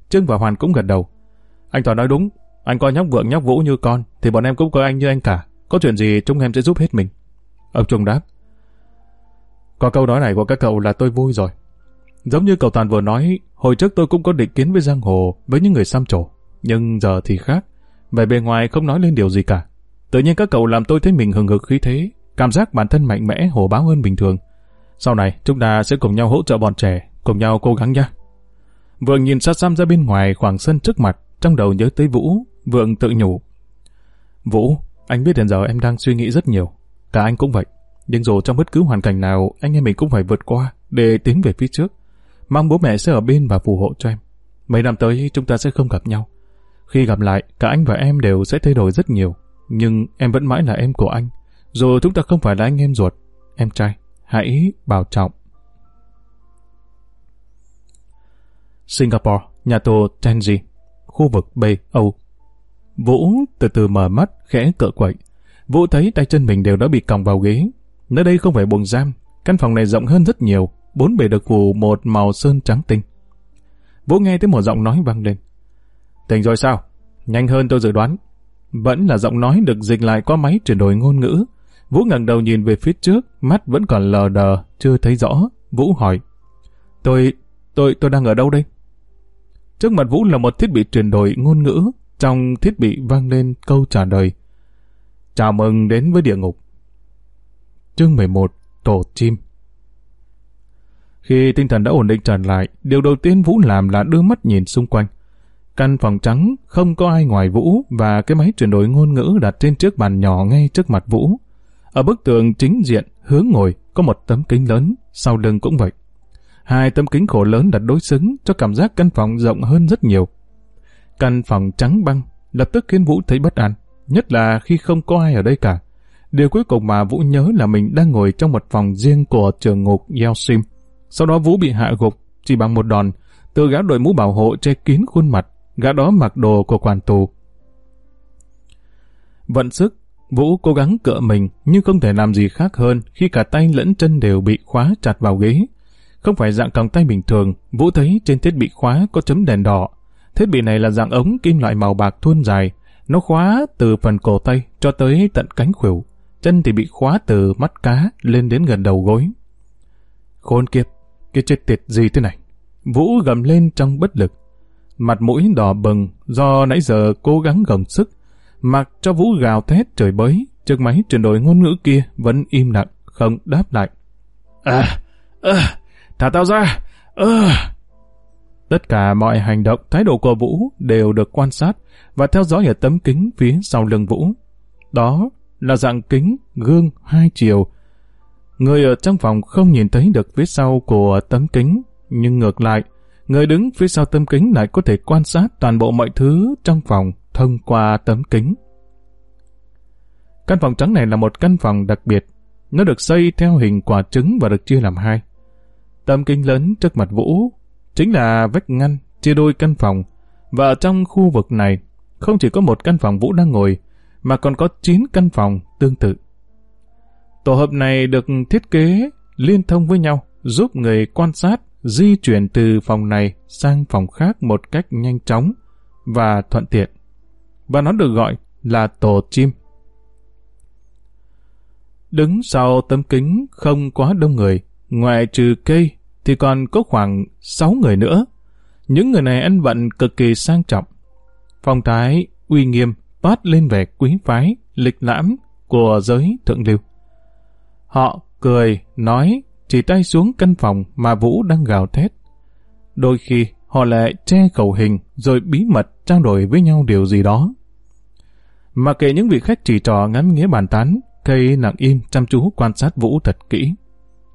Trương và Hoàn cũng gật đầu. Anh Toàn nói đúng, anh coi nhóc vượng nhóc vũ như con, thì bọn em cũng coi anh như anh cả. Có chuyện gì chúng em sẽ giúp hết mình. Ông Trung đáp. Có câu nói này của các cậu là tôi vui rồi. Giống như cậu Toàn vừa nói, hồi trước tôi cũng có định kiến với giang hồ, với những người xăm trổ. Nhưng giờ thì khác. Về bề ngoài không nói lên điều gì cả. Tự nhiên các cậu làm tôi thấy mình hừng hực khí thế, cảm giác bản thân mạnh mẽ hổ báo hơn bình thường. Sau này, chúng ta sẽ cùng nhau hỗ trợ bọn trẻ, cùng nhau cố gắng nha. Vượng nhìn xa xăm ra bên ngoài khoảng sân trước mặt, trong đầu nhớ tới Vũ, Vượng tự nhủ. Vũ, anh biết hiện giờ em đang suy nghĩ rất nhiều, cả anh cũng vậy. Nhưng dù trong bất cứ hoàn cảnh nào, anh em mình cũng phải vượt qua để tiến về phía trước. Mong bố mẹ sẽ ở bên và phù hộ cho em. Mấy năm tới chúng ta sẽ không gặp nhau. Khi gặp lại, cả anh và em đều sẽ thay đổi rất nhiều. Nhưng em vẫn mãi là em của anh. Dù chúng ta không phải là anh em ruột. Em trai, hãy bảo trọng. Singapore, nhà tù Tenji, khu vực B, Âu. Vũ từ từ mở mắt, khẽ cựa quậy. Vũ thấy tay chân mình đều đã bị còng vào ghế. Nơi đây không phải buồng giam, căn phòng này rộng hơn rất nhiều, bốn bề được phủ một màu sơn trắng tinh. Vũ nghe thấy một giọng nói vang lên. Tỉnh rồi sao? Nhanh hơn tôi dự đoán. Vẫn là giọng nói được dịch lại qua máy chuyển đổi ngôn ngữ. Vũ ngẩng đầu nhìn về phía trước, mắt vẫn còn lờ đờ, chưa thấy rõ. Vũ hỏi. Tôi, tôi, tôi đang ở đâu đây? Trước mặt Vũ là một thiết bị chuyển đổi ngôn ngữ. Trong thiết bị vang lên câu trả lời. Chào mừng đến với địa ngục. Chương 11 Tổ chim Khi tinh thần đã ổn định trở lại, điều đầu tiên Vũ làm là đưa mắt nhìn xung quanh. Căn phòng trắng không có ai ngoài Vũ và cái máy chuyển đổi ngôn ngữ đặt trên chiếc bàn nhỏ ngay trước mặt Vũ. Ở bức tường chính diện, hướng ngồi, có một tấm kính lớn, sau lưng cũng vậy. Hai tấm kính khổ lớn đặt đối xứng cho cảm giác căn phòng rộng hơn rất nhiều. Căn phòng trắng băng lập tức khiến Vũ thấy bất an, nhất là khi không có ai ở đây cả. Điều cuối cùng mà Vũ nhớ là mình đang ngồi trong một phòng riêng của trường ngục sim Sau đó Vũ bị hạ gục chỉ bằng một đòn, từ gã đội mũ bảo hộ che kín khuôn mặt, gã đó mặc đồ của quản tù. Vận sức, Vũ cố gắng cựa mình nhưng không thể làm gì khác hơn khi cả tay lẫn chân đều bị khóa chặt vào ghế. Không phải dạng còng tay bình thường, Vũ thấy trên thiết bị khóa có chấm đèn đỏ. Thiết bị này là dạng ống kim loại màu bạc thuôn dài, nó khóa từ phần cổ tay cho tới tận cánh khuỷu chân thì bị khóa từ mắt cá lên đến gần đầu gối. Khốn kiếp, cái chết tiệt gì thế này? Vũ gầm lên trong bất lực. Mặt mũi đỏ bừng do nãy giờ cố gắng gồng sức, mặc cho Vũ gào thét trời bới, chiếc máy chuyển đổi ngôn ngữ kia vẫn im lặng, không đáp lại. À, à, thả tao ra, à. Tất cả mọi hành động, thái độ của Vũ đều được quan sát và theo dõi ở tấm kính phía sau lưng Vũ. Đó là dạng kính, gương hai chiều. Người ở trong phòng không nhìn thấy được phía sau của tấm kính, nhưng ngược lại, người đứng phía sau tấm kính lại có thể quan sát toàn bộ mọi thứ trong phòng thông qua tấm kính. Căn phòng trắng này là một căn phòng đặc biệt. Nó được xây theo hình quả trứng và được chia làm hai. Tấm kính lớn trước mặt Vũ chính là vách ngăn chia đôi căn phòng. Và ở trong khu vực này, không chỉ có một căn phòng Vũ đang ngồi, mà còn có 9 căn phòng tương tự. Tổ hợp này được thiết kế liên thông với nhau, giúp người quan sát di chuyển từ phòng này sang phòng khác một cách nhanh chóng và thuận tiện. Và nó được gọi là tổ chim. Đứng sau tấm kính không quá đông người, ngoại trừ cây thì còn có khoảng 6 người nữa. Những người này ăn vận cực kỳ sang trọng. Phong thái uy nghiêm toát lên vẻ quý phái, lịch lãm của giới thượng lưu. Họ cười, nói, chỉ tay xuống căn phòng mà Vũ đang gào thét. Đôi khi họ lại che khẩu hình rồi bí mật trao đổi với nhau điều gì đó. Mà kệ những vị khách chỉ trò ngắm nghĩa bàn tán, cây nặng im chăm chú quan sát Vũ thật kỹ.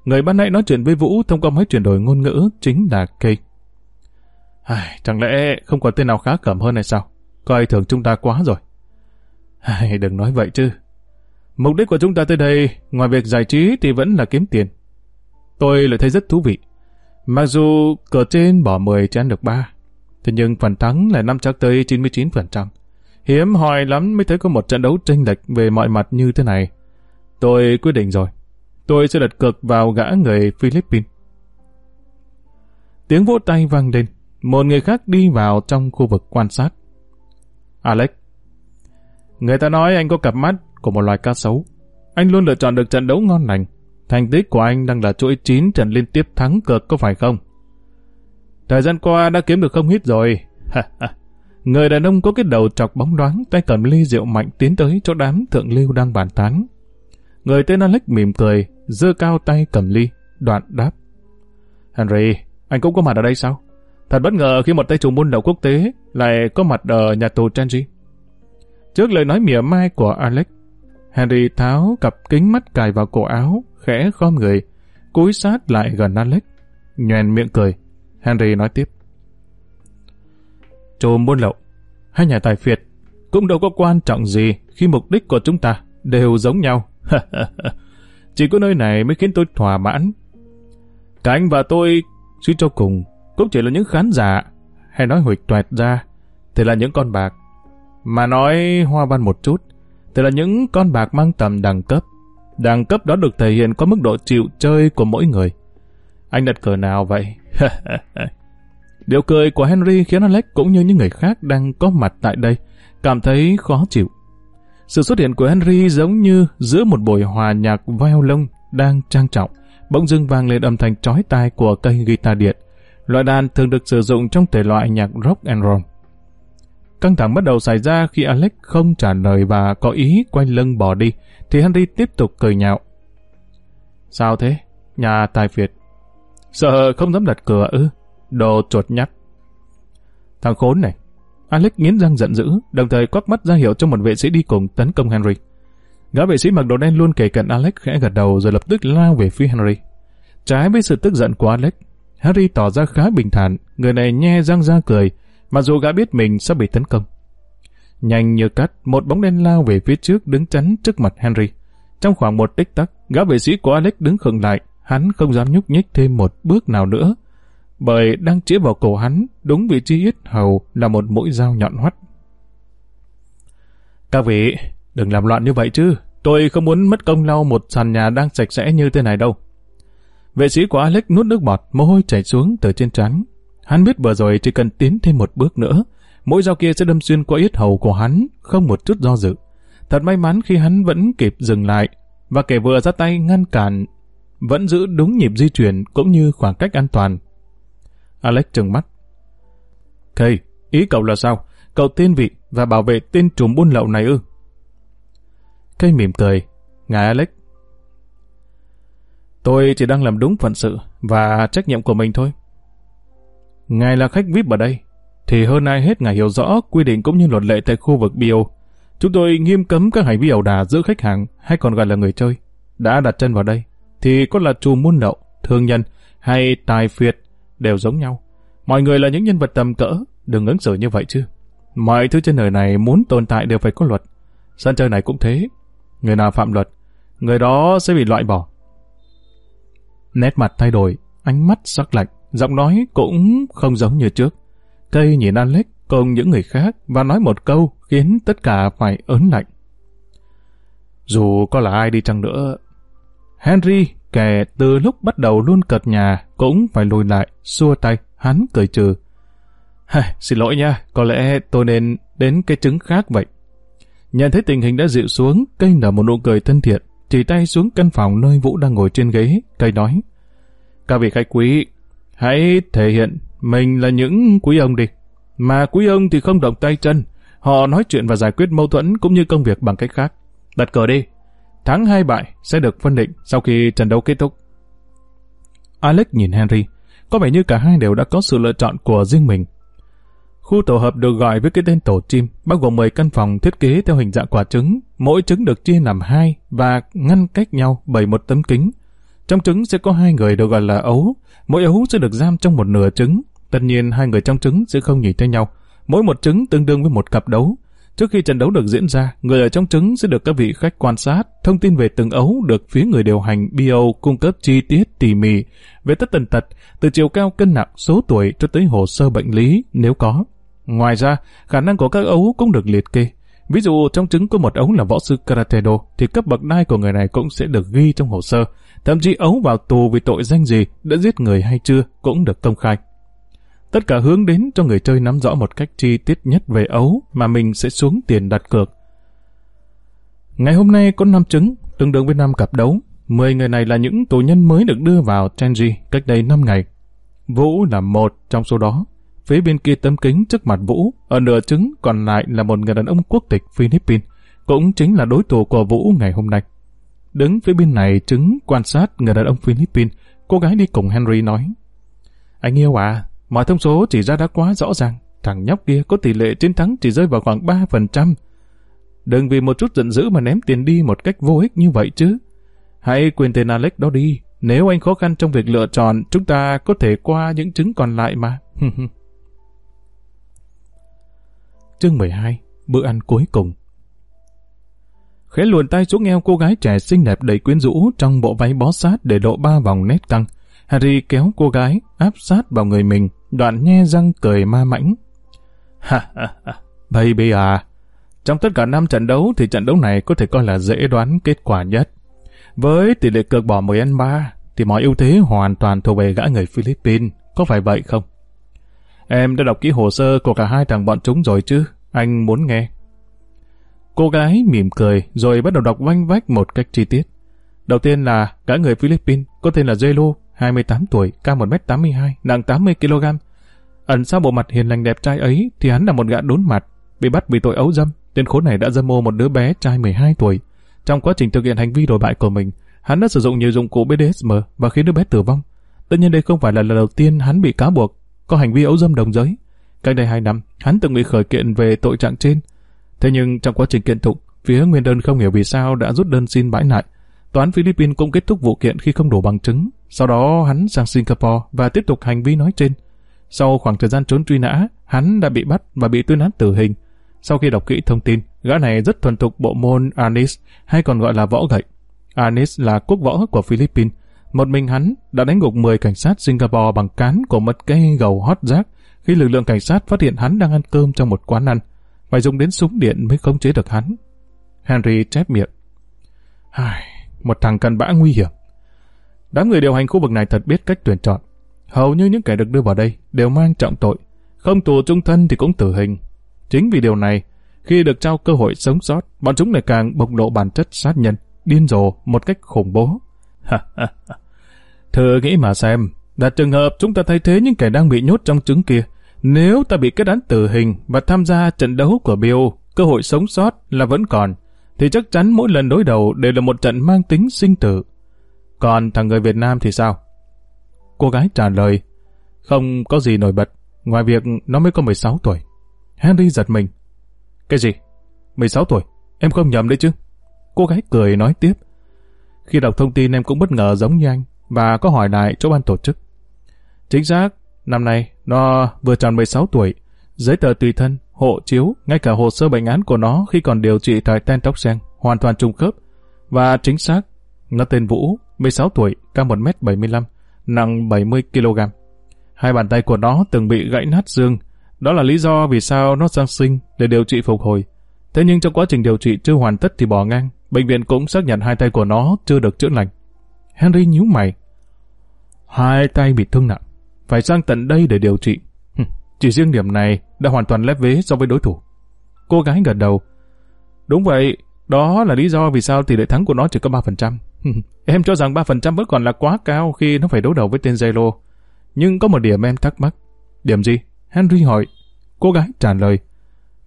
Người ban nãy nói chuyện với Vũ thông qua máy chuyển đổi ngôn ngữ chính là cây. Ai, chẳng lẽ không có tên nào khá cẩm hơn hay sao? Coi thường chúng ta quá rồi. Ai, đừng nói vậy chứ. Mục đích của chúng ta tới đây, ngoài việc giải trí thì vẫn là kiếm tiền. Tôi lại thấy rất thú vị. Mặc dù cờ trên bỏ 10 chén được 3, thế nhưng phần thắng là năm chắc tới 99%. Hiếm hoi lắm mới thấy có một trận đấu tranh lệch về mọi mặt như thế này. Tôi quyết định rồi. Tôi sẽ đặt cược vào gã người Philippines. Tiếng vỗ tay vang lên. Một người khác đi vào trong khu vực quan sát. Alex. Người ta nói anh có cặp mắt của một loài cá sấu. Anh luôn lựa chọn được trận đấu ngon lành. Thành tích của anh đang là chuỗi 9 trận liên tiếp thắng cược có phải không? Thời gian qua đã kiếm được không ít rồi. Người đàn ông có cái đầu chọc bóng đoán, tay cầm ly rượu mạnh tiến tới chỗ đám thượng lưu đang bàn tán. Người tên Alex mỉm cười, giơ cao tay cầm ly, đoạn đáp. Henry, anh cũng có mặt ở đây sao? Thật bất ngờ khi một tay trùm buôn lậu quốc tế lại có mặt ở nhà tù Genji. Trước lời nói mỉa mai của Alex, Henry tháo cặp kính mắt cài vào cổ áo, khẽ khom người, cúi sát lại gần Alex, nhoèn miệng cười. Henry nói tiếp. Trùm buôn lậu, hai nhà tài phiệt, cũng đâu có quan trọng gì khi mục đích của chúng ta đều giống nhau. Chỉ có nơi này mới khiến tôi thỏa mãn. Cả anh và tôi, suy cho cùng, cũng chỉ là những khán giả, hay nói huỵch toẹt ra, thì là những con bạc. Mà nói hoa văn một chút, thì là những con bạc mang tầm đẳng cấp. Đẳng cấp đó được thể hiện qua mức độ chịu chơi của mỗi người. Anh đặt cờ nào vậy? Điều cười của Henry khiến Alex cũng như những người khác đang có mặt tại đây cảm thấy khó chịu. Sự xuất hiện của Henry giống như giữa một buổi hòa nhạc violon đang trang trọng, bỗng dưng vang lên âm thanh chói tai của cây guitar điện. Loại đàn thường được sử dụng trong thể loại nhạc rock and roll. Căng thẳng bắt đầu xảy ra khi Alex không trả lời và có ý quay lưng bỏ đi, thì Henry tiếp tục cười nhạo. Sao thế? Nhà tài phiệt. Sợ không dám đặt cửa ư? Đồ chuột nhắt. Thằng khốn này. Alex nghiến răng giận dữ, đồng thời quắc mắt ra hiệu cho một vệ sĩ đi cùng tấn công Henry. Gã vệ sĩ mặc đồ đen luôn kề cận Alex khẽ gật đầu rồi lập tức lao về phía Henry. Trái với sự tức giận của Alex, Harry tỏ ra khá bình thản, người này nhe răng ra cười, mặc dù gã biết mình sắp bị tấn công. Nhanh như cắt, một bóng đen lao về phía trước đứng chắn trước mặt Henry. Trong khoảng một tích tắc, gã vệ sĩ của Alex đứng khựng lại, hắn không dám nhúc nhích thêm một bước nào nữa, bởi đang chĩa vào cổ hắn, đúng vị trí yết hầu là một mũi dao nhọn hoắt. Các vị, đừng làm loạn như vậy chứ, tôi không muốn mất công lau một sàn nhà đang sạch sẽ như thế này đâu. Vệ sĩ của Alex nuốt nước bọt, mồ hôi chảy xuống từ trên trán. Hắn biết vừa rồi chỉ cần tiến thêm một bước nữa, mũi dao kia sẽ đâm xuyên qua yết hầu của hắn, không một chút do dự. Thật may mắn khi hắn vẫn kịp dừng lại, và kẻ vừa ra tay ngăn cản, vẫn giữ đúng nhịp di chuyển cũng như khoảng cách an toàn. Alex trừng mắt. Kay, ý cậu là sao? Cậu tên vị và bảo vệ tên trùm buôn lậu này ư? Kay mỉm cười. Ngài Alex, Tôi chỉ đang làm đúng phận sự và trách nhiệm của mình thôi. Ngài là khách VIP ở đây, thì hơn ai hết ngài hiểu rõ quy định cũng như luật lệ tại khu vực bio. Chúng tôi nghiêm cấm các hành vi ẩu đả giữa khách hàng hay còn gọi là người chơi. Đã đặt chân vào đây, thì có là trù muôn lậu, thương nhân hay tài phiệt đều giống nhau. Mọi người là những nhân vật tầm cỡ, đừng ứng xử như vậy chứ. Mọi thứ trên đời này muốn tồn tại đều phải có luật. Sân chơi này cũng thế. Người nào phạm luật, người đó sẽ bị loại bỏ. Nét mặt thay đổi, ánh mắt sắc lạnh, giọng nói cũng không giống như trước. Cây nhìn Alex cùng những người khác và nói một câu khiến tất cả phải ớn lạnh. Dù có là ai đi chăng nữa, Henry, kẻ từ lúc bắt đầu luôn cợt nhà, cũng phải lùi lại, xua tay, hắn cười trừ. xin lỗi nha, có lẽ tôi nên đến cái trứng khác vậy. Nhận thấy tình hình đã dịu xuống, cây nở một nụ cười thân thiện, chỉ tay xuống căn phòng nơi Vũ đang ngồi trên ghế, cây nói. Các vị khách quý, hãy thể hiện mình là những quý ông đi. Mà quý ông thì không động tay chân, họ nói chuyện và giải quyết mâu thuẫn cũng như công việc bằng cách khác. Đặt cờ đi, thắng hai bại sẽ được phân định sau khi trận đấu kết thúc. Alex nhìn Henry, có vẻ như cả hai đều đã có sự lựa chọn của riêng mình. Khu tổ hợp được gọi với cái tên tổ chim, bao gồm 10 căn phòng thiết kế theo hình dạng quả trứng. Mỗi trứng được chia làm hai và ngăn cách nhau bởi một tấm kính. Trong trứng sẽ có hai người được gọi là ấu. Mỗi ấu sẽ được giam trong một nửa trứng. Tất nhiên hai người trong trứng sẽ không nhìn thấy nhau. Mỗi một trứng tương đương với một cặp đấu. Trước khi trận đấu được diễn ra, người ở trong trứng sẽ được các vị khách quan sát, thông tin về từng ấu được phía người điều hành BO cung cấp chi tiết tỉ mỉ về tất tần tật, từ chiều cao cân nặng, số tuổi cho tới hồ sơ bệnh lý nếu có. Ngoài ra, khả năng của các ấu cũng được liệt kê. Ví dụ trong trứng có một ấu là võ sư Karate Do thì cấp bậc đai của người này cũng sẽ được ghi trong hồ sơ. Thậm chí ấu vào tù vì tội danh gì, đã giết người hay chưa cũng được công khai. Tất cả hướng đến cho người chơi nắm rõ một cách chi tiết nhất về ấu mà mình sẽ xuống tiền đặt cược. Ngày hôm nay có 5 chứng tương đương với 5 cặp đấu. 10 người này là những tù nhân mới được đưa vào Chenji cách đây 5 ngày. Vũ là một trong số đó. Phía bên kia tấm kính trước mặt Vũ, ở nửa trứng còn lại là một người đàn ông quốc tịch Philippines, cũng chính là đối thủ của Vũ ngày hôm nay. Đứng phía bên này chứng quan sát người đàn ông Philippines, cô gái đi cùng Henry nói. Anh yêu à, mọi thông số chỉ ra đã quá rõ ràng. Thằng nhóc kia có tỷ lệ chiến thắng chỉ rơi vào khoảng 3%. Đừng vì một chút giận dữ mà ném tiền đi một cách vô ích như vậy chứ. Hãy quên tên Alex đó đi. Nếu anh khó khăn trong việc lựa chọn, chúng ta có thể qua những chứng còn lại mà. Chương 12 Bữa ăn cuối cùng Khẽ luồn tay xuống eo cô gái trẻ xinh đẹp đầy quyến rũ trong bộ váy bó sát để lộ ba vòng nét căng. Harry kéo cô gái áp sát vào người mình, đoạn nhe răng cười ma mãnh. Ha ha ha, baby à, trong tất cả năm trận đấu thì trận đấu này có thể coi là dễ đoán kết quả nhất. Với tỷ lệ cược bỏ 10 ăn 3 thì mọi ưu thế hoàn toàn thuộc về gã người Philippines, có phải vậy không? Em đã đọc kỹ hồ sơ của cả hai thằng bọn chúng rồi chứ? Anh muốn nghe. Cô gái mỉm cười rồi bắt đầu đọc vanh vách một cách chi tiết. Đầu tiên là gã người Philippines có tên là Zelo, 28 tuổi, cao 1m82, nặng 80kg. Ẩn sau bộ mặt hiền lành đẹp trai ấy thì hắn là một gã đốn mặt, bị bắt vì tội ấu dâm. Tên khốn này đã dâm ô một đứa bé trai 12 tuổi. Trong quá trình thực hiện hành vi đồi bại của mình, hắn đã sử dụng nhiều dụng cụ BDSM và khiến đứa bé tử vong. Tất nhiên đây không phải là lần đầu tiên hắn bị cáo buộc có hành vi ấu dâm đồng giới. Cách đây 2 năm, hắn từng bị khởi kiện về tội trạng trên. Thế nhưng trong quá trình kiện tụng, phía nguyên đơn không hiểu vì sao đã rút đơn xin bãi lại. Toán Philippines cũng kết thúc vụ kiện khi không đủ bằng chứng. Sau đó hắn sang Singapore và tiếp tục hành vi nói trên. Sau khoảng thời gian trốn truy nã, hắn đã bị bắt và bị tuyên án tử hình. Sau khi đọc kỹ thông tin, gã này rất thuần thục bộ môn Anis, hay còn gọi là võ gậy. Anis là quốc võ của Philippines. Một mình hắn đã đánh gục 10 cảnh sát Singapore bằng cán của một cây gầu hót rác khi lực lượng cảnh sát phát hiện hắn đang ăn cơm trong một quán ăn. Phải dùng đến súng điện mới khống chế được hắn. Henry chép miệng. Ai, một thằng cặn bã nguy hiểm. Đám người điều hành khu vực này thật biết cách tuyển chọn. Hầu như những kẻ được đưa vào đây đều mang trọng tội. Không tù trung thân thì cũng tử hình. Chính vì điều này, khi được trao cơ hội sống sót, bọn chúng lại càng bộc lộ bản chất sát nhân, điên rồ một cách khủng bố. Thử nghĩ mà xem, đặt trường hợp chúng ta thay thế những kẻ đang bị nhốt trong trứng kia. Nếu ta bị kết án tử hình và tham gia trận đấu của Bill, cơ hội sống sót là vẫn còn, thì chắc chắn mỗi lần đối đầu đều là một trận mang tính sinh tử. Còn thằng người Việt Nam thì sao? Cô gái trả lời, không có gì nổi bật, ngoài việc nó mới có 16 tuổi. Henry giật mình. Cái gì? 16 tuổi? Em không nhầm đấy chứ? Cô gái cười nói tiếp. Khi đọc thông tin em cũng bất ngờ giống như anh và có hỏi lại chỗ ban tổ chức. Chính xác, năm nay nó vừa tròn 16 tuổi. Giấy tờ tùy thân, hộ chiếu, ngay cả hồ sơ bệnh án của nó khi còn điều trị tại Ten Tóc Sen hoàn toàn trùng khớp. Và chính xác, nó tên Vũ, 16 tuổi, cao 1m75, nặng 70kg. Hai bàn tay của nó từng bị gãy nát xương. Đó là lý do vì sao nó sang sinh để điều trị phục hồi. Thế nhưng trong quá trình điều trị chưa hoàn tất thì bỏ ngang. Bệnh viện cũng xác nhận hai tay của nó chưa được chữa lành. Henry nhíu mày. Hai tay bị thương nặng. Phải sang tận đây để điều trị. Chỉ riêng điểm này đã hoàn toàn lép vế so với đối thủ. Cô gái gật đầu. Đúng vậy, đó là lý do vì sao tỷ lệ thắng của nó chỉ có 3%. em cho rằng 3% vẫn còn là quá cao khi nó phải đấu đầu với tên Zelo. Nhưng có một điểm em thắc mắc. Điểm gì? Henry hỏi. Cô gái trả lời.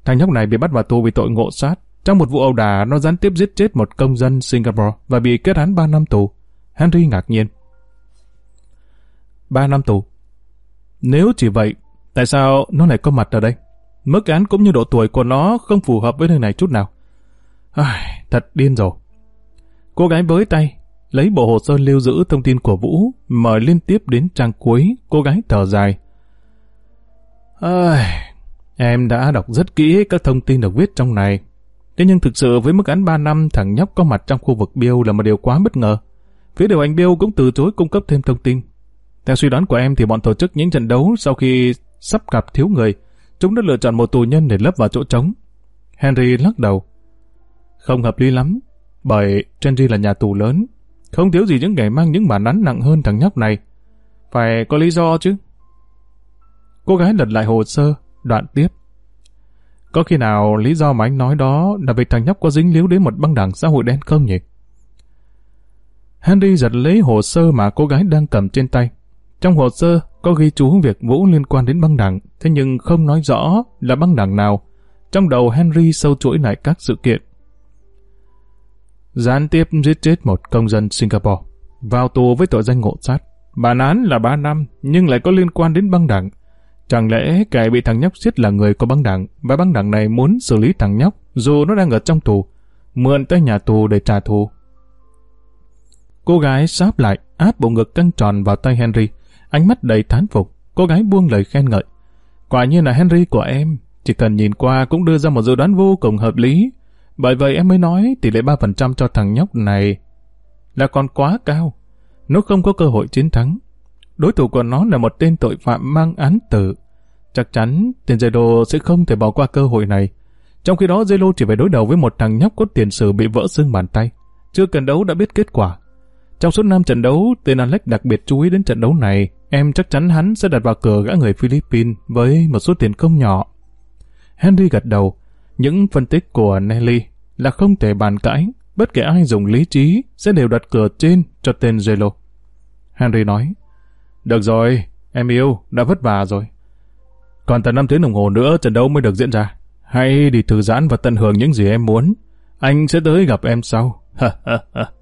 Thằng nhóc này bị bắt vào tù vì tội ngộ sát. Trong một vụ ẩu đả, nó gián tiếp giết chết một công dân Singapore và bị kết án 3 năm tù. Henry ngạc nhiên. 3 năm tù. Nếu chỉ vậy, tại sao nó lại có mặt ở đây? Mức án cũng như độ tuổi của nó không phù hợp với nơi này chút nào. Ai, thật điên rồi. Cô gái với tay, lấy bộ hồ sơ lưu giữ thông tin của Vũ, mở liên tiếp đến trang cuối, cô gái thở dài. Ai, Em đã đọc rất kỹ các thông tin được viết trong này. Thế nhưng thực sự với mức án 3 năm thằng nhóc có mặt trong khu vực biêu là một điều quá bất ngờ. Phía điều hành biêu cũng từ chối cung cấp thêm thông tin. Theo suy đoán của em thì bọn tổ chức những trận đấu sau khi sắp gặp thiếu người, chúng đã lựa chọn một tù nhân để lấp vào chỗ trống. Henry lắc đầu. Không hợp lý lắm, bởi Trendy là nhà tù lớn, không thiếu gì những kẻ mang những bản án nặng hơn thằng nhóc này. Phải có lý do chứ. Cô gái lật lại hồ sơ, đoạn tiếp. Có khi nào lý do mà anh nói đó là vì thằng nhóc có dính líu đến một băng đảng xã hội đen không nhỉ? Henry giật lấy hồ sơ mà cô gái đang cầm trên tay. Trong hồ sơ có ghi chú việc Vũ liên quan đến băng đảng, thế nhưng không nói rõ là băng đảng nào. Trong đầu Henry sâu chuỗi lại các sự kiện. Gián tiếp giết chết một công dân Singapore, vào tù với tội danh ngộ sát. Bản án là 3 năm, nhưng lại có liên quan đến băng đảng. Chẳng lẽ kẻ bị thằng nhóc giết là người có băng đảng, và băng đảng này muốn xử lý thằng nhóc, dù nó đang ở trong tù, mượn tới nhà tù để trả thù. Cô gái sáp lại, áp bộ ngực căng tròn vào tay Henry, ánh mắt đầy thán phục. Cô gái buông lời khen ngợi. Quả nhiên là Henry của em, chỉ cần nhìn qua cũng đưa ra một dự đoán vô cùng hợp lý. Bởi vậy em mới nói tỷ lệ 3% cho thằng nhóc này là còn quá cao. Nó không có cơ hội chiến thắng. Đối thủ của nó là một tên tội phạm mang án tử. Chắc chắn tiền Zelo sẽ không thể bỏ qua cơ hội này. Trong khi đó Zelo chỉ phải đối đầu với một thằng nhóc có tiền sử bị vỡ xương bàn tay. Chưa cần đấu đã biết kết quả. Trong suốt năm trận đấu, tên Alex đặc biệt chú ý đến trận đấu này. Em chắc chắn hắn sẽ đặt vào cửa gã người Philippines với một số tiền không nhỏ. Henry gật đầu. Những phân tích của Nelly là không thể bàn cãi. Bất kể ai dùng lý trí sẽ đều đặt cửa trên cho tên Zelo. Henry nói, Được rồi, em yêu, đã vất vả rồi. Còn tận 5 tiếng đồng hồ nữa trận đấu mới được diễn ra. Hãy đi thư giãn và tận hưởng những gì em muốn. Anh sẽ tới gặp em sau.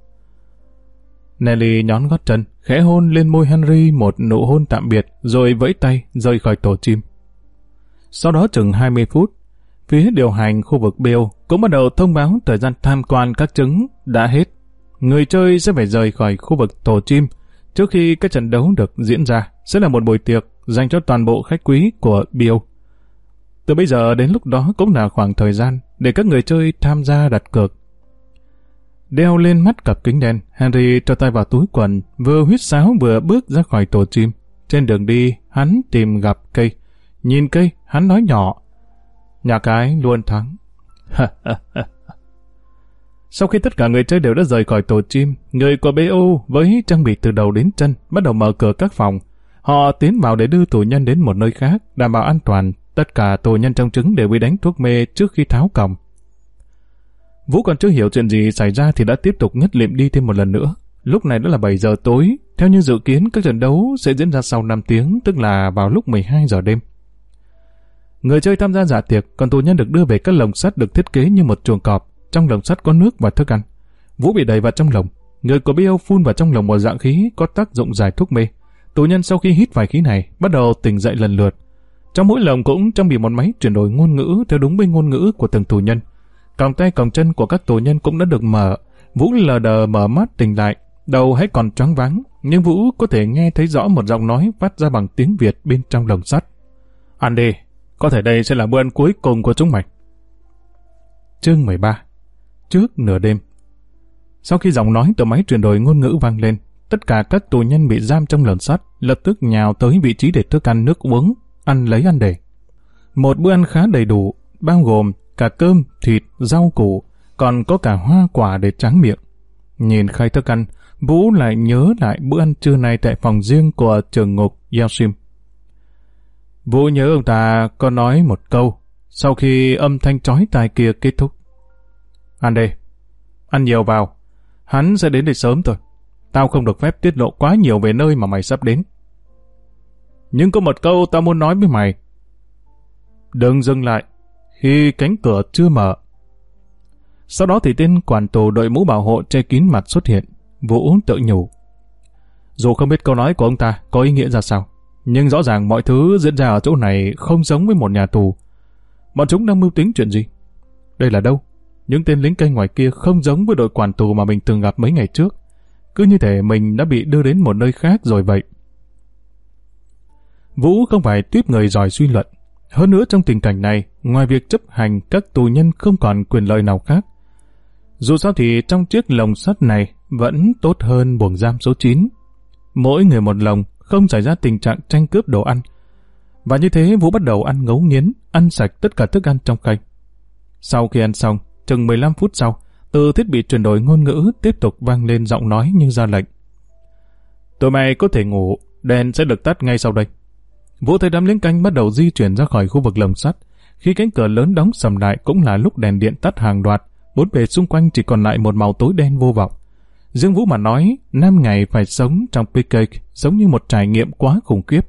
Nelly nhón gót chân, khẽ hôn lên môi Henry một nụ hôn tạm biệt, rồi vẫy tay rời khỏi tổ chim. Sau đó chừng 20 phút, phía điều hành khu vực Bill cũng bắt đầu thông báo thời gian tham quan các trứng đã hết. Người chơi sẽ phải rời khỏi khu vực tổ chim trước khi các trận đấu được diễn ra sẽ là một buổi tiệc dành cho toàn bộ khách quý của Bill. Từ bây giờ đến lúc đó cũng là khoảng thời gian để các người chơi tham gia đặt cược. Đeo lên mắt cặp kính đen, Henry cho tay vào túi quần, vừa huyết sáo vừa bước ra khỏi tổ chim. Trên đường đi, hắn tìm gặp cây. Nhìn cây, hắn nói nhỏ. Nhà cái luôn thắng. Sau khi tất cả người chơi đều đã rời khỏi tổ chim, người của BO với trang bị từ đầu đến chân bắt đầu mở cửa các phòng. Họ tiến vào để đưa tù nhân đến một nơi khác, đảm bảo an toàn. Tất cả tù nhân trong trứng đều bị đánh thuốc mê trước khi tháo còng. Vũ còn chưa hiểu chuyện gì xảy ra thì đã tiếp tục ngất liệm đi thêm một lần nữa. Lúc này đã là 7 giờ tối, theo như dự kiến các trận đấu sẽ diễn ra sau 5 tiếng, tức là vào lúc 12 giờ đêm. Người chơi tham gia giả tiệc, còn tù nhân được đưa về các lồng sắt được thiết kế như một chuồng cọp. Trong lồng sắt có nước và thức ăn. Vũ bị đẩy vào trong lồng. Người của Bill phun vào trong lồng một dạng khí có tác dụng giải thuốc mê. Tù nhân sau khi hít vài khí này, bắt đầu tỉnh dậy lần lượt. Trong mỗi lồng cũng trang bị một máy chuyển đổi ngôn ngữ theo đúng với ngôn ngữ của từng tù nhân. Còng tay còng chân của các tù nhân cũng đã được mở. Vũ lờ đờ mở mắt tỉnh lại, đầu hãy còn choáng váng, nhưng Vũ có thể nghe thấy rõ một giọng nói phát ra bằng tiếng Việt bên trong lồng sắt. Ăn đi, có thể đây sẽ là bữa ăn cuối cùng của chúng mày. Chương 13 Trước nửa đêm Sau khi giọng nói từ máy chuyển đổi ngôn ngữ vang lên, tất cả các tù nhân bị giam trong lồng sắt lập tức nhào tới vị trí để thức ăn nước uống, ăn lấy ăn để. Một bữa ăn khá đầy đủ, bao gồm cả cơm, thịt, rau củ, còn có cả hoa quả để tráng miệng. Nhìn khai thức ăn, Vũ lại nhớ lại bữa ăn trưa này tại phòng riêng của trường ngục Yashim. Vũ nhớ ông ta có nói một câu sau khi âm thanh chói tai kia kết thúc. Ăn đây, ăn nhiều vào, hắn sẽ đến đây sớm thôi. Tao không được phép tiết lộ quá nhiều về nơi mà mày sắp đến. Nhưng có một câu tao muốn nói với mày. Đừng dừng lại, khi cánh cửa chưa mở. Sau đó thì tên quản tù đội mũ bảo hộ che kín mặt xuất hiện, Vũ tự nhủ. Dù không biết câu nói của ông ta có ý nghĩa ra sao, nhưng rõ ràng mọi thứ diễn ra ở chỗ này không giống với một nhà tù. Bọn chúng đang mưu tính chuyện gì? Đây là đâu? Những tên lính canh ngoài kia không giống với đội quản tù mà mình từng gặp mấy ngày trước. Cứ như thể mình đã bị đưa đến một nơi khác rồi vậy. Vũ không phải tuyếp người giỏi suy luận, hơn nữa trong tình cảnh này, ngoài việc chấp hành các tù nhân không còn quyền lợi nào khác. Dù sao thì trong chiếc lồng sắt này vẫn tốt hơn buồng giam số 9. Mỗi người một lồng, không xảy ra tình trạng tranh cướp đồ ăn. Và như thế Vũ bắt đầu ăn ngấu nghiến, ăn sạch tất cả thức ăn trong khay. Sau khi ăn xong, chừng 15 phút sau, từ thiết bị chuyển đổi ngôn ngữ tiếp tục vang lên giọng nói như ra lệnh. Tụi mày có thể ngủ, đèn sẽ được tắt ngay sau đây. Vũ thấy đám lính canh bắt đầu di chuyển ra khỏi khu vực lồng sắt. Khi cánh cửa lớn đóng sầm lại cũng là lúc đèn điện tắt hàng loạt, bốn bề xung quanh chỉ còn lại một màu tối đen vô vọng. Dương Vũ mà nói, năm ngày phải sống trong PK giống như một trải nghiệm quá khủng khiếp.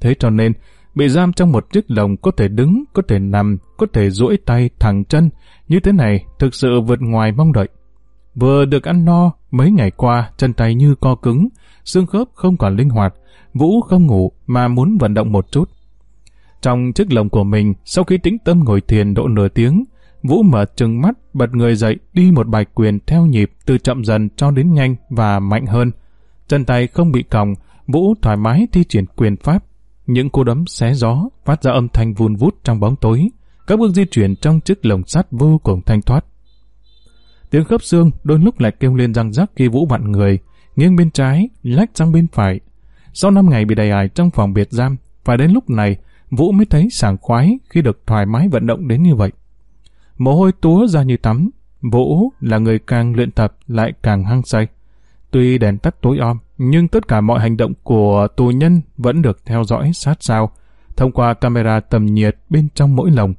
Thế cho nên, bị giam trong một chiếc lồng có thể đứng, có thể nằm, có thể duỗi tay, thẳng chân, như thế này thực sự vượt ngoài mong đợi. Vừa được ăn no, mấy ngày qua chân tay như co cứng, xương khớp không còn linh hoạt, Vũ không ngủ mà muốn vận động một chút. Trong chiếc lồng của mình, sau khi tĩnh tâm ngồi thiền độ nửa tiếng, Vũ mở trừng mắt, bật người dậy, đi một bài quyền theo nhịp từ chậm dần cho đến nhanh và mạnh hơn. Chân tay không bị còng, Vũ thoải mái thi triển quyền pháp. Những cú đấm xé gió, phát ra âm thanh vun vút trong bóng tối. Các bước di chuyển trong chiếc lồng sắt vô cùng thanh thoát. Tiếng khớp xương đôi lúc lại kêu lên răng rắc khi Vũ vặn người, nghiêng bên trái, lách sang bên phải. Sau 5 ngày bị đầy ải trong phòng biệt giam, phải đến lúc này, Vũ mới thấy sảng khoái khi được thoải mái vận động đến như vậy. Mồ hôi túa ra như tắm, Vũ là người càng luyện tập lại càng hăng say. Tuy đèn tắt tối om, nhưng tất cả mọi hành động của tù nhân vẫn được theo dõi sát sao, thông qua camera tầm nhiệt bên trong mỗi lồng.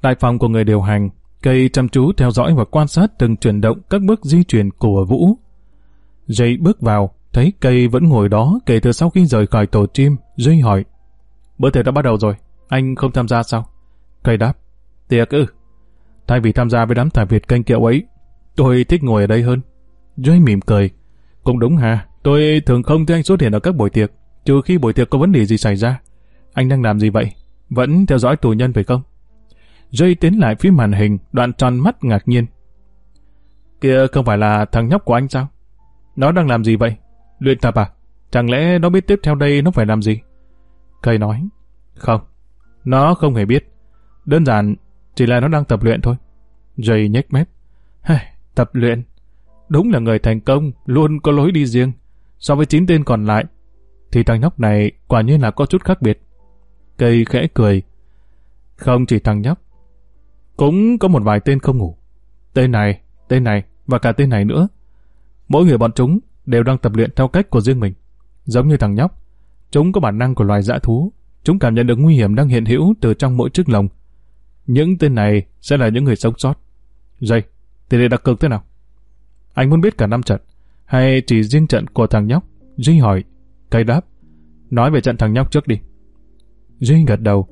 Tại phòng của người điều hành, cây chăm chú theo dõi và quan sát từng chuyển động các bước di chuyển của Vũ. Dây bước vào, thấy cây vẫn ngồi đó kể từ sau khi rời khỏi tổ chim, Dây hỏi. Bữa tiệc đã bắt đầu rồi, anh không tham gia sao? Cây đáp. Tiệc ư? Thay vì tham gia với đám tài Việt canh kiệu ấy, tôi thích ngồi ở đây hơn. Dây mỉm cười. Cũng đúng hả, tôi thường không thấy anh xuất hiện ở các buổi tiệc, trừ khi buổi tiệc có vấn đề gì xảy ra. Anh đang làm gì vậy? Vẫn theo dõi tù nhân phải không? Dây tiến lại phía màn hình, đoạn tròn mắt ngạc nhiên. Kia không phải là thằng nhóc của anh sao? Nó đang làm gì vậy? Luyện tập à? Chẳng lẽ nó biết tiếp theo đây nó phải làm gì? Cây nói. Không, nó không hề biết. Đơn giản, chỉ là nó đang tập luyện thôi. Jay nhếch mép. Hey, tập luyện. Đúng là người thành công, luôn có lối đi riêng. So với chín tên còn lại, thì thằng nhóc này quả nhiên là có chút khác biệt. Cây khẽ cười. Không chỉ thằng nhóc, cũng có một vài tên không ngủ. Tên này, tên này và cả tên này nữa. Mỗi người bọn chúng đều đang tập luyện theo cách của riêng mình. Giống như thằng nhóc, chúng có bản năng của loài dã thú. Chúng cảm nhận được nguy hiểm đang hiện hữu từ trong mỗi chiếc lồng. Những tên này sẽ là những người sống sót. Dây, tỷ lệ đặc cực thế nào? Anh muốn biết cả năm trận, hay chỉ riêng trận của thằng nhóc? Duy hỏi, cây đáp. Nói về trận thằng nhóc trước đi. Duy gật đầu.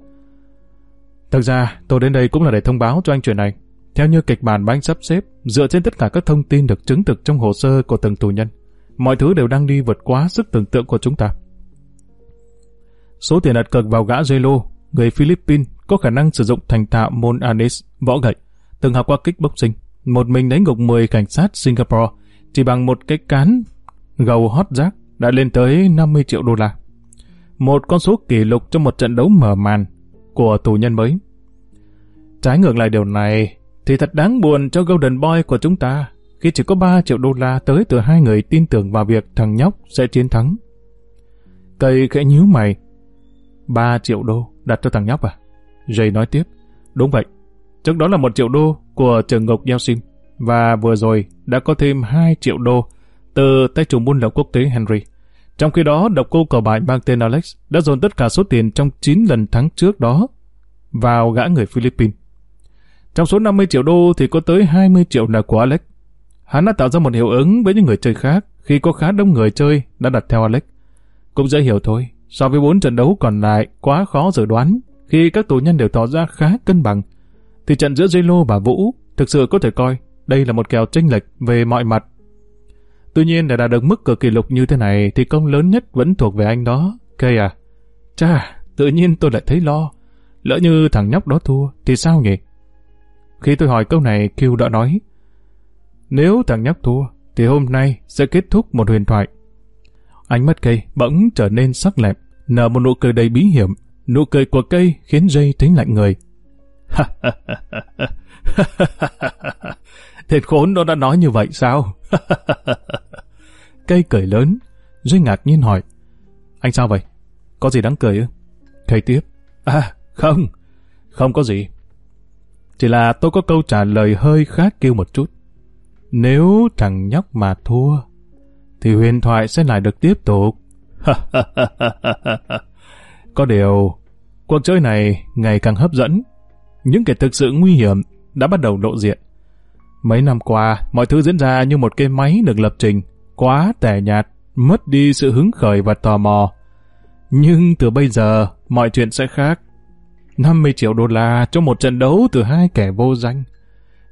Thực ra, tôi đến đây cũng là để thông báo cho anh chuyện này. Theo như kịch bản mà anh sắp xếp, dựa trên tất cả các thông tin được chứng thực trong hồ sơ của từng tù nhân, mọi thứ đều đang đi vượt quá sức tưởng tượng của chúng ta. Số tiền đặt cược vào gã Zelo, người Philippines, có khả năng sử dụng thành thạo môn Anis, võ gậy, từng học qua kickboxing, một mình đánh gục 10 cảnh sát Singapore chỉ bằng một cái cán gầu hot jack đã lên tới 50 triệu đô la. Một con số kỷ lục trong một trận đấu mở màn của tù nhân mới. Trái ngược lại điều này, thì thật đáng buồn cho Golden Boy của chúng ta, khi chỉ có 3 triệu đô la tới từ hai người tin tưởng vào việc thằng nhóc sẽ chiến thắng. Cây khẽ nhíu mày. 3 triệu đô đặt cho thằng nhóc à? Jay nói tiếp. Đúng vậy. Trước đó là một triệu đô của trường ngục Yeltsin và vừa rồi đã có thêm 2 triệu đô từ tay chủ buôn lậu quốc tế Henry. Trong khi đó, độc cô cờ bại mang tên Alex đã dồn tất cả số tiền trong 9 lần thắng trước đó vào gã người Philippines. Trong số 50 triệu đô thì có tới 20 triệu là của Alex. Hắn đã tạo ra một hiệu ứng với những người chơi khác khi có khá đông người chơi đã đặt theo Alex. Cũng dễ hiểu thôi, so với 4 trận đấu còn lại quá khó dự đoán khi các tù nhân đều tỏ ra khá cân bằng. Thì trận giữa Zelo và Vũ thực sự có thể coi đây là một kèo tranh lệch về mọi mặt. Tuy nhiên để đạt được mức cờ kỷ lục như thế này thì công lớn nhất vẫn thuộc về anh đó. Cây à? Chà, tự nhiên tôi lại thấy lo. Lỡ như thằng nhóc đó thua thì sao nhỉ? Khi tôi hỏi câu này, Q đã nói Nếu thằng nhóc thua, thì hôm nay sẽ kết thúc một huyền thoại. Ánh mắt cây bỗng trở nên sắc lẹm, nở một nụ cười đầy bí hiểm. Nụ cười của cây khiến dây thấy lạnh người. Thiệt khốn nó đã nói như vậy sao? Cây cười lớn. Duy ngạc nhiên hỏi. Anh sao vậy? Có gì đáng cười ư? thầy tiếp. À, không. Không có gì. Chỉ là tôi có câu trả lời hơi khác kêu một chút. Nếu thằng nhóc mà thua, thì huyền thoại sẽ lại được tiếp tục. có điều, cuộc chơi này ngày càng hấp dẫn. Những kẻ thực sự nguy hiểm đã bắt đầu lộ diện. Mấy năm qua, mọi thứ diễn ra như một cái máy được lập trình, quá tẻ nhạt, mất đi sự hứng khởi và tò mò. Nhưng từ bây giờ, mọi chuyện sẽ khác. 50 triệu đô la cho một trận đấu từ hai kẻ vô danh.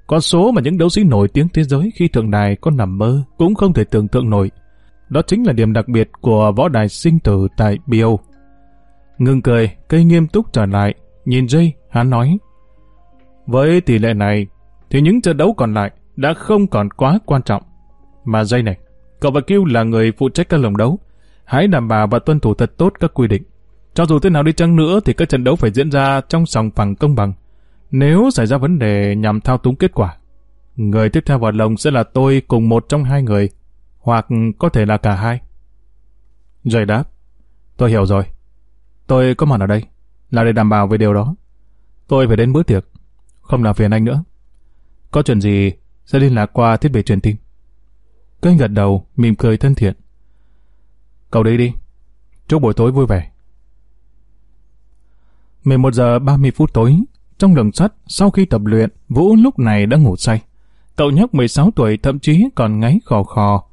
Con số mà những đấu sĩ nổi tiếng thế giới khi thượng đài có nằm mơ cũng không thể tưởng tượng nổi. Đó chính là điểm đặc biệt của võ đài sinh tử tại Biêu. Ngừng cười, cây nghiêm túc trở lại, nhìn dây, hắn nói. Với tỷ lệ này, thì những trận đấu còn lại đã không còn quá quan trọng. Mà dây này, cậu và Kiêu là người phụ trách các lồng đấu. Hãy đảm bảo và tuân thủ thật tốt các quy định. Cho dù thế nào đi chăng nữa thì các trận đấu phải diễn ra trong sòng phẳng công bằng. Nếu xảy ra vấn đề nhằm thao túng kết quả, người tiếp theo vào lồng sẽ là tôi cùng một trong hai người, hoặc có thể là cả hai. Rồi đáp, tôi hiểu rồi. Tôi có mặt ở đây, là để đảm bảo về điều đó. Tôi phải đến bữa tiệc, không làm phiền anh nữa. Có chuyện gì sẽ liên lạc qua thiết bị truyền tin. Kênh gật đầu, mỉm cười thân thiện. Cậu đi đi, chúc buổi tối vui vẻ. 11 giờ 30 phút tối, trong lồng sắt, sau khi tập luyện, Vũ lúc này đã ngủ say. Cậu nhóc 16 tuổi thậm chí còn ngáy khò khò.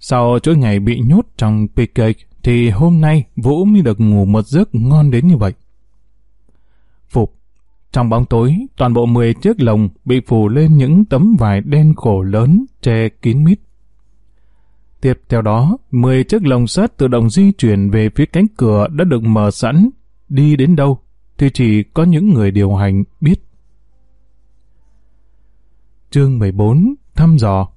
Sau chuỗi ngày bị nhốt trong PK, thì hôm nay Vũ mới được ngủ một giấc ngon đến như vậy. Phục Trong bóng tối, toàn bộ 10 chiếc lồng bị phủ lên những tấm vải đen khổ lớn che kín mít. Tiếp theo đó, 10 chiếc lồng sắt tự động di chuyển về phía cánh cửa đã được mở sẵn. Đi đến đâu thì chỉ có những người điều hành biết. Chương 14 Thăm dò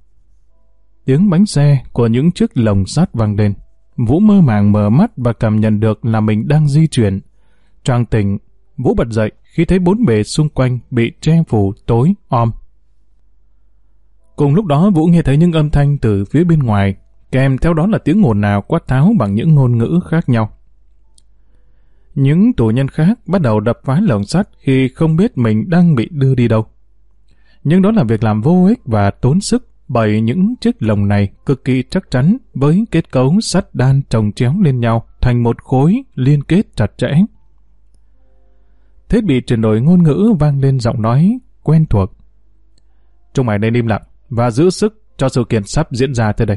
Tiếng bánh xe của những chiếc lồng sắt vang lên. Vũ mơ màng mở mắt và cảm nhận được là mình đang di chuyển. Trang tỉnh, Vũ bật dậy khi thấy bốn bề xung quanh bị che phủ tối om. Cùng lúc đó Vũ nghe thấy những âm thanh từ phía bên ngoài, kèm theo đó là tiếng ồn nào quát tháo bằng những ngôn ngữ khác nhau. Những tù nhân khác bắt đầu đập phá lồng sắt khi không biết mình đang bị đưa đi đâu. Nhưng đó là việc làm vô ích và tốn sức, bởi những chiếc lồng này cực kỳ chắc chắn với kết cấu sắt đan trồng chéo lên nhau thành một khối liên kết chặt chẽ. Thiết bị chuyển đổi ngôn ngữ vang lên giọng nói quen thuộc. Chúng mày nên im lặng và giữ sức cho sự kiện sắp diễn ra tới đây.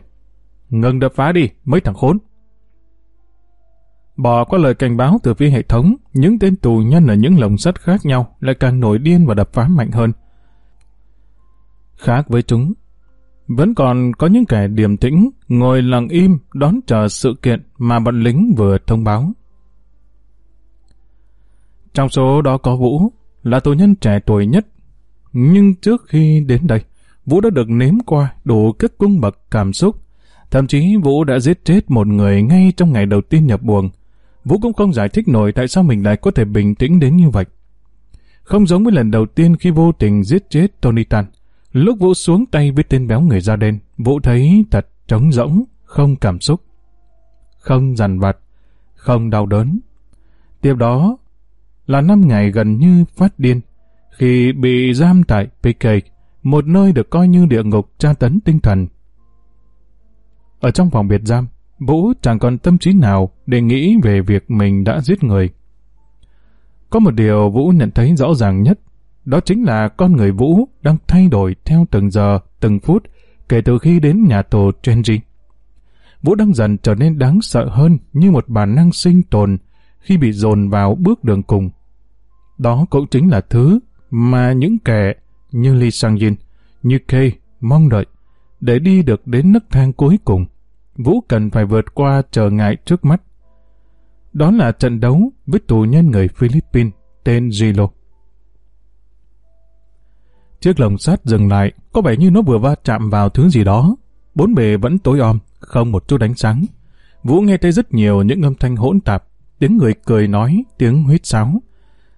Ngừng đập phá đi, mấy thằng khốn. Bỏ qua lời cảnh báo từ phía hệ thống, những tên tù nhân ở những lồng sắt khác nhau lại càng nổi điên và đập phá mạnh hơn. Khác với chúng, vẫn còn có những kẻ điềm tĩnh, ngồi lặng im đón chờ sự kiện mà bọn lính vừa thông báo. Trong số đó có Vũ, là tù nhân trẻ tuổi nhất. Nhưng trước khi đến đây, Vũ đã được nếm qua đủ các cung bậc cảm xúc. Thậm chí Vũ đã giết chết một người ngay trong ngày đầu tiên nhập buồng. Vũ cũng không giải thích nổi tại sao mình lại có thể bình tĩnh đến như vậy. Không giống với lần đầu tiên khi vô tình giết chết Tony Tan. Lúc Vũ xuống tay với tên béo người da đen, Vũ thấy thật trống rỗng, không cảm xúc. Không dằn vặt, không đau đớn. Tiếp đó là năm ngày gần như phát điên, khi bị giam tại PK, một nơi được coi như địa ngục tra tấn tinh thần. Ở trong phòng biệt giam, Vũ chẳng còn tâm trí nào để nghĩ về việc mình đã giết người. Có một điều Vũ nhận thấy rõ ràng nhất, đó chính là con người Vũ đang thay đổi theo từng giờ, từng phút kể từ khi đến nhà tù Genji. Vũ đang dần trở nên đáng sợ hơn như một bản năng sinh tồn khi bị dồn vào bước đường cùng. Đó cũng chính là thứ mà những kẻ như Lee Sang-jin, như Kay mong đợi để đi được đến nấc thang cuối cùng. Vũ cần phải vượt qua trở ngại trước mắt. Đó là trận đấu với tù nhân người Philippines tên Gilo. Chiếc lồng sắt dừng lại, có vẻ như nó vừa va chạm vào thứ gì đó. Bốn bề vẫn tối om, không một chút ánh sáng. Vũ nghe thấy rất nhiều những âm thanh hỗn tạp. tiếng người cười nói, tiếng huýt sáo.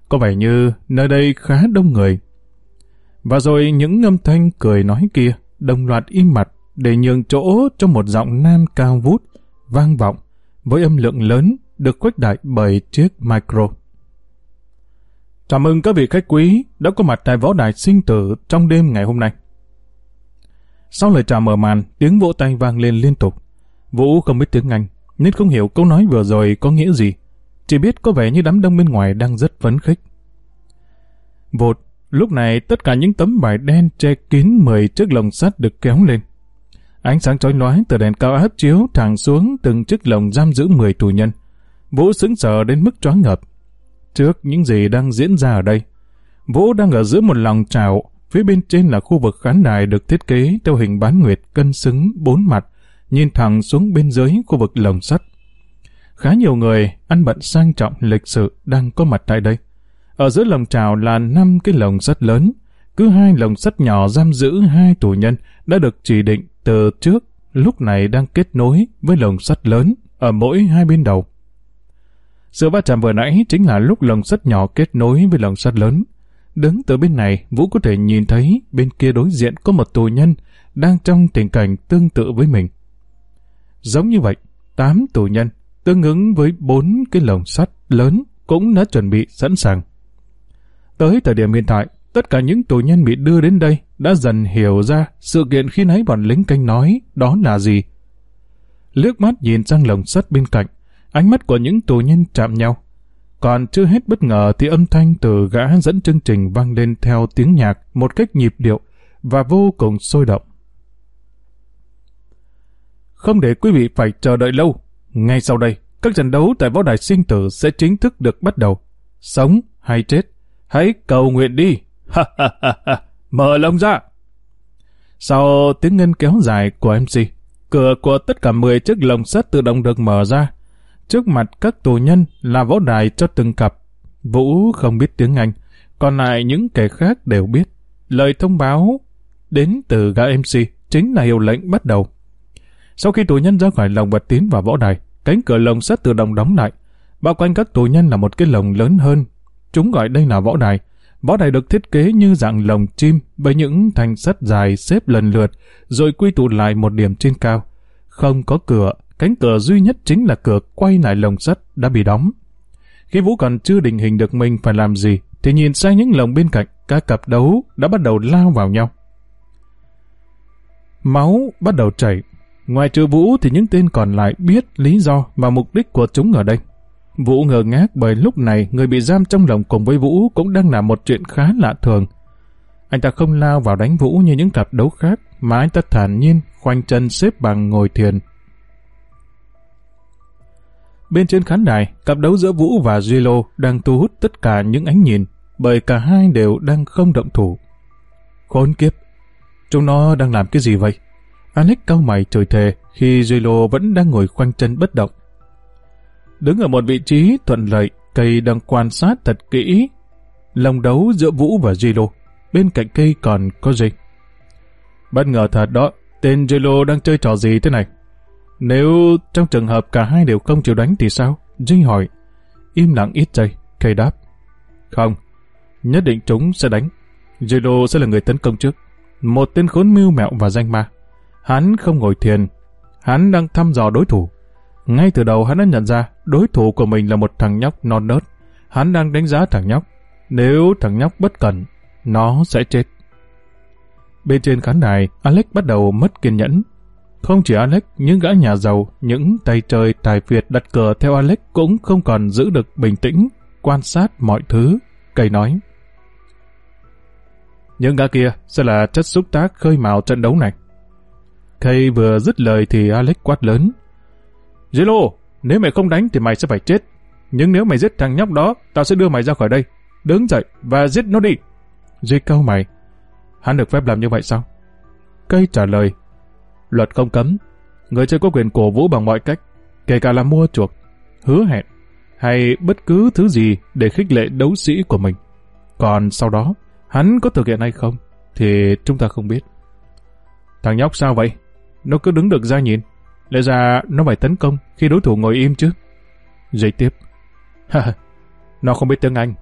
Có vẻ như nơi đây khá đông người. Và rồi những âm thanh cười nói kia đồng loạt im mặt để nhường chỗ cho một giọng nam cao vút, vang vọng, với âm lượng lớn được khuếch đại bởi chiếc micro. Chào mừng các vị khách quý đã có mặt tại võ đài sinh tử trong đêm ngày hôm nay. Sau lời chào mở màn, tiếng vỗ tay vang lên liên tục. Vũ không biết tiếng Anh, nên không hiểu câu nói vừa rồi có nghĩa gì. Chỉ biết có vẻ như đám đông bên ngoài đang rất phấn khích. Vụt, lúc này tất cả những tấm vải đen che kín 10 chiếc lồng sắt được kéo lên. Ánh sáng chói lóe từ đèn cao áp chiếu thẳng xuống từng chiếc lồng giam giữ 10 tù nhân. Vũ sững sờ đến mức choáng ngợp. Trước những gì đang diễn ra ở đây, Vũ đang ở giữa một lòng trào, phía bên trên là khu vực khán đài được thiết kế theo hình bán nguyệt cân xứng bốn mặt, nhìn thẳng xuống bên dưới khu vực lồng sắt. Khá nhiều người ăn bận sang trọng lịch sự đang có mặt tại đây. Ở giữa lồng trào là năm cái lồng sắt lớn, cứ hai lồng sắt nhỏ giam giữ hai tù nhân đã được chỉ định từ trước, lúc này đang kết nối với lồng sắt lớn ở mỗi hai bên đầu. Sự va chạm vừa nãy chính là lúc lồng sắt nhỏ kết nối với lồng sắt lớn. Đứng từ bên này, Vũ có thể nhìn thấy bên kia đối diện có một tù nhân đang trong tình cảnh tương tự với mình. Giống như vậy, tám tù nhân, tương ứng với bốn cái lồng sắt lớn cũng đã chuẩn bị sẵn sàng. Tới thời điểm hiện tại, tất cả những tù nhân bị đưa đến đây đã dần hiểu ra sự kiện khi nãy bọn lính canh nói đó là gì. Lước mắt nhìn sang lồng sắt bên cạnh, ánh mắt của những tù nhân chạm nhau. Còn chưa hết bất ngờ thì âm thanh từ gã dẫn chương trình vang lên theo tiếng nhạc một cách nhịp điệu và vô cùng sôi động. Không để quý vị phải chờ đợi lâu, ngay sau đây, các trận đấu tại võ đài sinh tử sẽ chính thức được bắt đầu. Sống hay chết, hãy cầu nguyện đi. Ha ha ha ha, mở lông ra. Sau tiếng ngân kéo dài của MC, cửa của tất cả 10 chiếc lồng sắt tự động được mở ra. Trước mặt các tù nhân là võ đài cho từng cặp. Vũ không biết tiếng Anh, còn lại những kẻ khác đều biết. Lời thông báo đến từ gã MC chính là hiệu lệnh bắt đầu. Sau khi tù nhân ra khỏi lồng và tiến vào võ đài, cánh cửa lồng sắt tự động đóng lại. Bao quanh các tù nhân là một cái lồng lớn hơn. Chúng gọi đây là võ đài. Võ đài được thiết kế như dạng lồng chim với những thanh sắt dài xếp lần lượt rồi quy tụ lại một điểm trên cao. Không có cửa, cánh cửa duy nhất chính là cửa quay lại lồng sắt đã bị đóng. Khi Vũ còn chưa định hình được mình phải làm gì, thì nhìn sang những lồng bên cạnh, các cặp đấu đã bắt đầu lao vào nhau. Máu bắt đầu chảy. Ngoài trừ Vũ thì những tên còn lại biết lý do và mục đích của chúng ở đây. Vũ ngờ ngác bởi lúc này người bị giam trong lồng cùng với Vũ cũng đang làm một chuyện khá lạ thường. Anh ta không lao vào đánh Vũ như những cặp đấu khác, mà anh ta thản nhiên khoanh chân xếp bằng ngồi thiền. Bên trên khán đài, cặp đấu giữa Vũ và Zilo đang thu hút tất cả những ánh nhìn, bởi cả hai đều đang không động thủ. Khốn kiếp! Chúng nó đang làm cái gì vậy? Alex cau mày trời thề khi Zilo vẫn đang ngồi khoanh chân bất động. Đứng ở một vị trí thuận lợi, cây đang quan sát thật kỹ lòng đấu giữa Vũ và Zilo. Bên cạnh cây còn có gì? Bất ngờ thật đó, tên Zilo đang chơi trò gì thế này? Nếu trong trường hợp cả hai đều không chịu đánh thì sao? Jin hỏi. Im lặng ít giây, cây đáp. Không, nhất định chúng sẽ đánh. Jiro sẽ là người tấn công trước. Một tên khốn mưu mẹo và danh ma. Hắn không ngồi thiền. Hắn đang thăm dò đối thủ. Ngay từ đầu hắn đã nhận ra đối thủ của mình là một thằng nhóc non nớt. Hắn đang đánh giá thằng nhóc. Nếu thằng nhóc bất cẩn, nó sẽ chết. Bên trên khán đài, Alex bắt đầu mất kiên nhẫn. Không chỉ Alex, những gã nhà giàu, những tay chơi tài Việt đặt cờ theo Alex cũng không còn giữ được bình tĩnh, quan sát mọi thứ. Cây nói. Những gã kia sẽ là chất xúc tác khơi mào trận đấu này. Kay vừa dứt lời thì Alex quát lớn. Zelo, nếu mày không đánh thì mày sẽ phải chết. Nhưng nếu mày giết thằng nhóc đó, tao sẽ đưa mày ra khỏi đây. Đứng dậy và giết nó đi. Duy câu mày. Hắn được phép làm như vậy sao? Cây trả lời. Luật không cấm. Người chơi có quyền cổ vũ bằng mọi cách, kể cả là mua chuộc, hứa hẹn, hay bất cứ thứ gì để khích lệ đấu sĩ của mình. Còn sau đó, hắn có thực hiện hay không, thì chúng ta không biết. Thằng nhóc sao vậy? Nó cứ đứng được ra nhìn. Lẽ ra nó phải tấn công khi đối thủ ngồi im chứ. Dây tiếp, nó không biết tiếng Anh.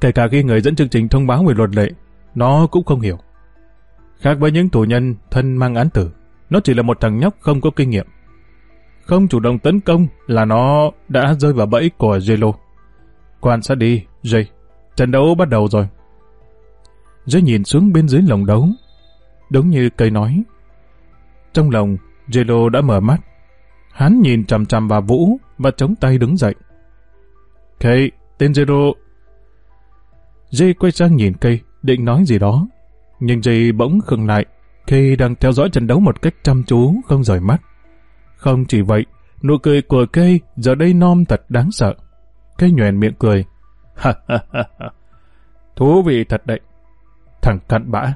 Kể cả khi người dẫn chương trình thông báo về luật lệ, nó cũng không hiểu. Khác với những tù nhân thân mang án tử, nó chỉ là một thằng nhóc không có kinh nghiệm. Không chủ động tấn công là nó đã rơi vào bẫy của Zelo. Quan sát đi, Jay. Trận đấu bắt đầu rồi. Jay nhìn xuống bên dưới lồng đấu. Đúng như cây nói. Trong lòng, Jello đã mở mắt. Hắn nhìn chằm chằm vào Vũ và chống tay đứng dậy. Cây, tên Jello. Jay quay sang nhìn cây, định nói gì đó. Nhưng Jay bỗng khựng lại, cây đang theo dõi trận đấu một cách chăm chú, không rời mắt. Không chỉ vậy, nụ cười của cây giờ đây non thật đáng sợ. Cây nhoèn miệng cười. Ha ha ha ha. Thú vị thật đấy. Thằng cặn bã.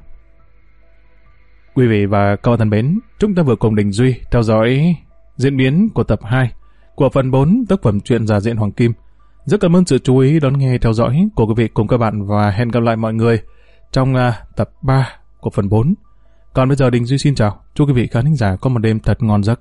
Quý vị và các bạn thân mến, chúng ta vừa cùng Đình Duy theo dõi diễn biến của tập 2 của phần 4 tác phẩm truyện giả diện Hoàng Kim. Rất cảm ơn sự chú ý đón nghe theo dõi của quý vị cùng các bạn và hẹn gặp lại mọi người trong uh, tập 3 của phần 4. Còn bây giờ Đình Duy xin chào. Chúc quý vị khán giả có một đêm thật ngon giấc.